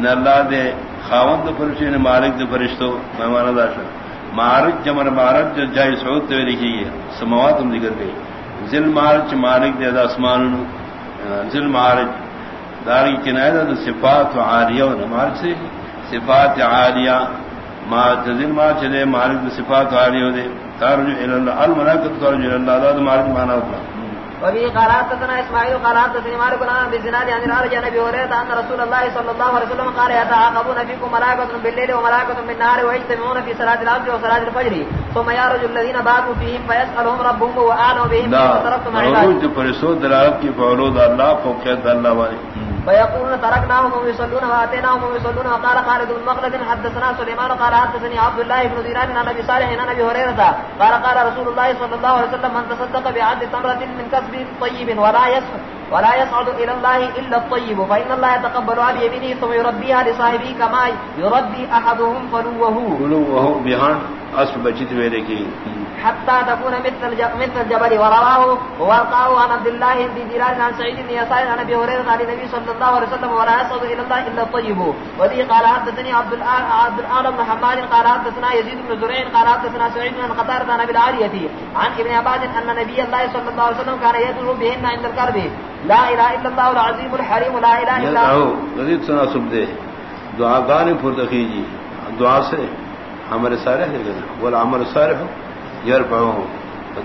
ان الله دے خاوند فرشتے نے مالک دے فرشتوں مہمان داشا معارج جمر معارج جو جائے سعود تے لکھی ہے، سماوات ہم ذکر گئی ذل معارج مالک دے دا اسمان ذل معارج داری کنایت صفات عالیہ و مالک سے. صفات عالیہ ما تذل ما چلے، مالک صفات عالیہ دے. ترجو الى الله الملائكه ترجو الى الله هذا مالك وفي قرات تنا اسماعيل قرات تنا مالك بن بزناد عن الارج نبي هريره ان رسول الله صلى الله عليه وسلم قال يتعاقبون فيكم ملائكه بالليل وملائكه بالنهار ويجتمعون في صلاه العصر وصلاه الفجر. ثم يرجو الذين باتوا فيهم فيسالهم ربهم واعلم بهم فتركتم عبادي. فرسول دلالت کی فعلود الله فوقيت الله والي فيقولون تركناهم وهم يصلون واتيناهم وهم يصلون وقال خالد بن مخلد حدثنا سليمان قال حدثني عبد الله بن دينار عن ابي صالح عن ابي هريره قال قال رسول الله صلى الله عليه وسلم من تصدق بعد تمره من كسب طيب ولا يسعد ولا يصعد الى الله الا الطيب فان الله يتقبل عن يمينه ثم يربيها لصاحبه كما يربي احدهم فلوه. فلوه بهان اصل بچت ویلے کی۔ حتى تكون مثل مثل الجبل، ورواه وقاه عن عبد الله بن دينار عن سعيد بن يسار عن ابي هريره عن النبي صلى الله عليه وسلم، ولا يصعد الى الله الا الطيب. وذي قال حدثني عبد الان عبد الاعلى بن حماد، قال حدثنا يزيد بن زريع، قال حدثنا سعيد بن قتادة عن ابي العالية عن ابن عباس ان نبي الله صلى الله عليه وسلم كان يدعو بهن عند الكرب. لا اله الا الله العظيم الحليم، لا اله الا هو نزيد تناسب دے. دعا گان پردخی جی. دعا سے عمل صالح ہے وہ عمل صالح يرفعه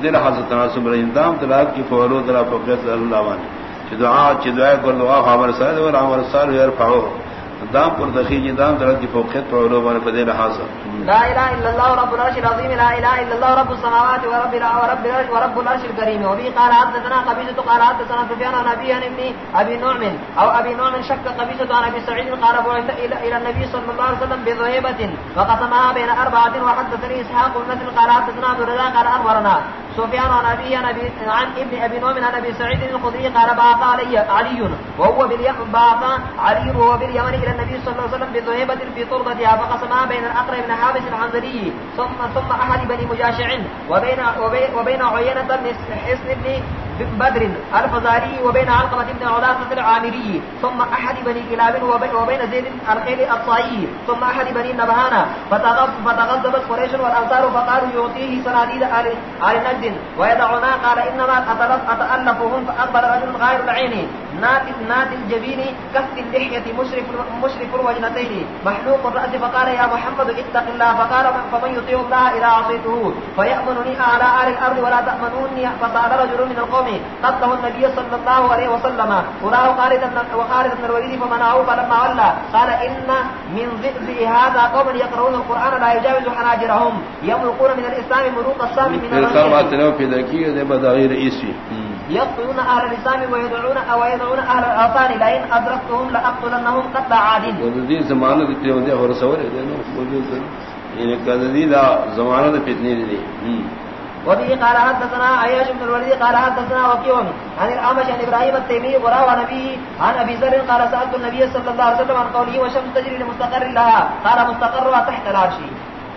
دل حاصل تناسب الانتام طلاق کی فولو دلا فقیت اللہ وانی چی دعا چی دعا کر دعا خبر سال اور عمل سال يرفعه دام پر دخی دام طرح کی فوقیت پر علوم نے فضیل حاصل لا الہ الا اللہ رب العرش العظیم، لا الہ الا اللہ رب السماوات ورب ورب العرش ورب العرش الكريم وبه قال حدثنا قبيصة قال حدثنا سفيان عن ابي عن ابن ابي نعم، او ابي نعم شك قبيصة عن ابي سعيد قال بعث الى النبي صلى الله عليه وسلم بذهيبة وقسمها بين اربعة وحدثني اسحاق بن قال حدثنا عبد الرزاق، قال اخبرنا سفيان عن ابي عن ابي عن ابن ابي نعم، عن ابي سعيد الخدري قال بعث علي علي وهو باليمن بعث علي وهو باليمن الى النبي صلى الله عليه وسلم بذهبة في طربتها فقسمها بين الأقرى بن حابس العنزلي ثم ثم أحد بني مجاشع وبين, وبين, وبين عينة بن حسن بن بدر الفزاري وبين علقمة بن علاقة العامري ثم أحد بني كلاب وبين زيد الخيل الطائي ثم أحد بني نبهانا فتغذبت قريش والأنصار فقالوا يعطيه سناديد آل نجد. ويدعونا قال إنما أتألفهم فأقبل رجل غير العين. نات الجبين كف اللحية مشرف, مشرف الوجنتين. محلوق الرأس فقال يا محمد اتق الله. فقال فمن يطيع الله إذا عصيته؟ فيأمنني على آل الأرض ولا تأمنوني. فصعد رجل من القوم قده النبي صلى الله عليه وسلم. وراه خالد وخالد بن الوليد فمنعه فلما ولى. قال إن من ذئب هذا قوم يقرؤون القرآن لا يجاوز حناجرهم. يملقون من الإسلام ملوك الصام من الرجل يقتلون أهل الإسلام ويدعون أو يدعون أهل الأوطان لئن أدركتهم لأقتلنهم قتل عاد. وذي زمانة ذكر ودي هو رسول يعني كذي ذا زمانة فتنة دي. وبه قال حدثنا عياش بن الوليد قال حدثنا وكيع عن الأعمش عن إبراهيم التيمي وراى نبيه عن أبي ذر قال سألت النبي صلى الله عليه وسلم عن قوله وشمس تجري لمستقر لها، قال مستقرها تحت العرش.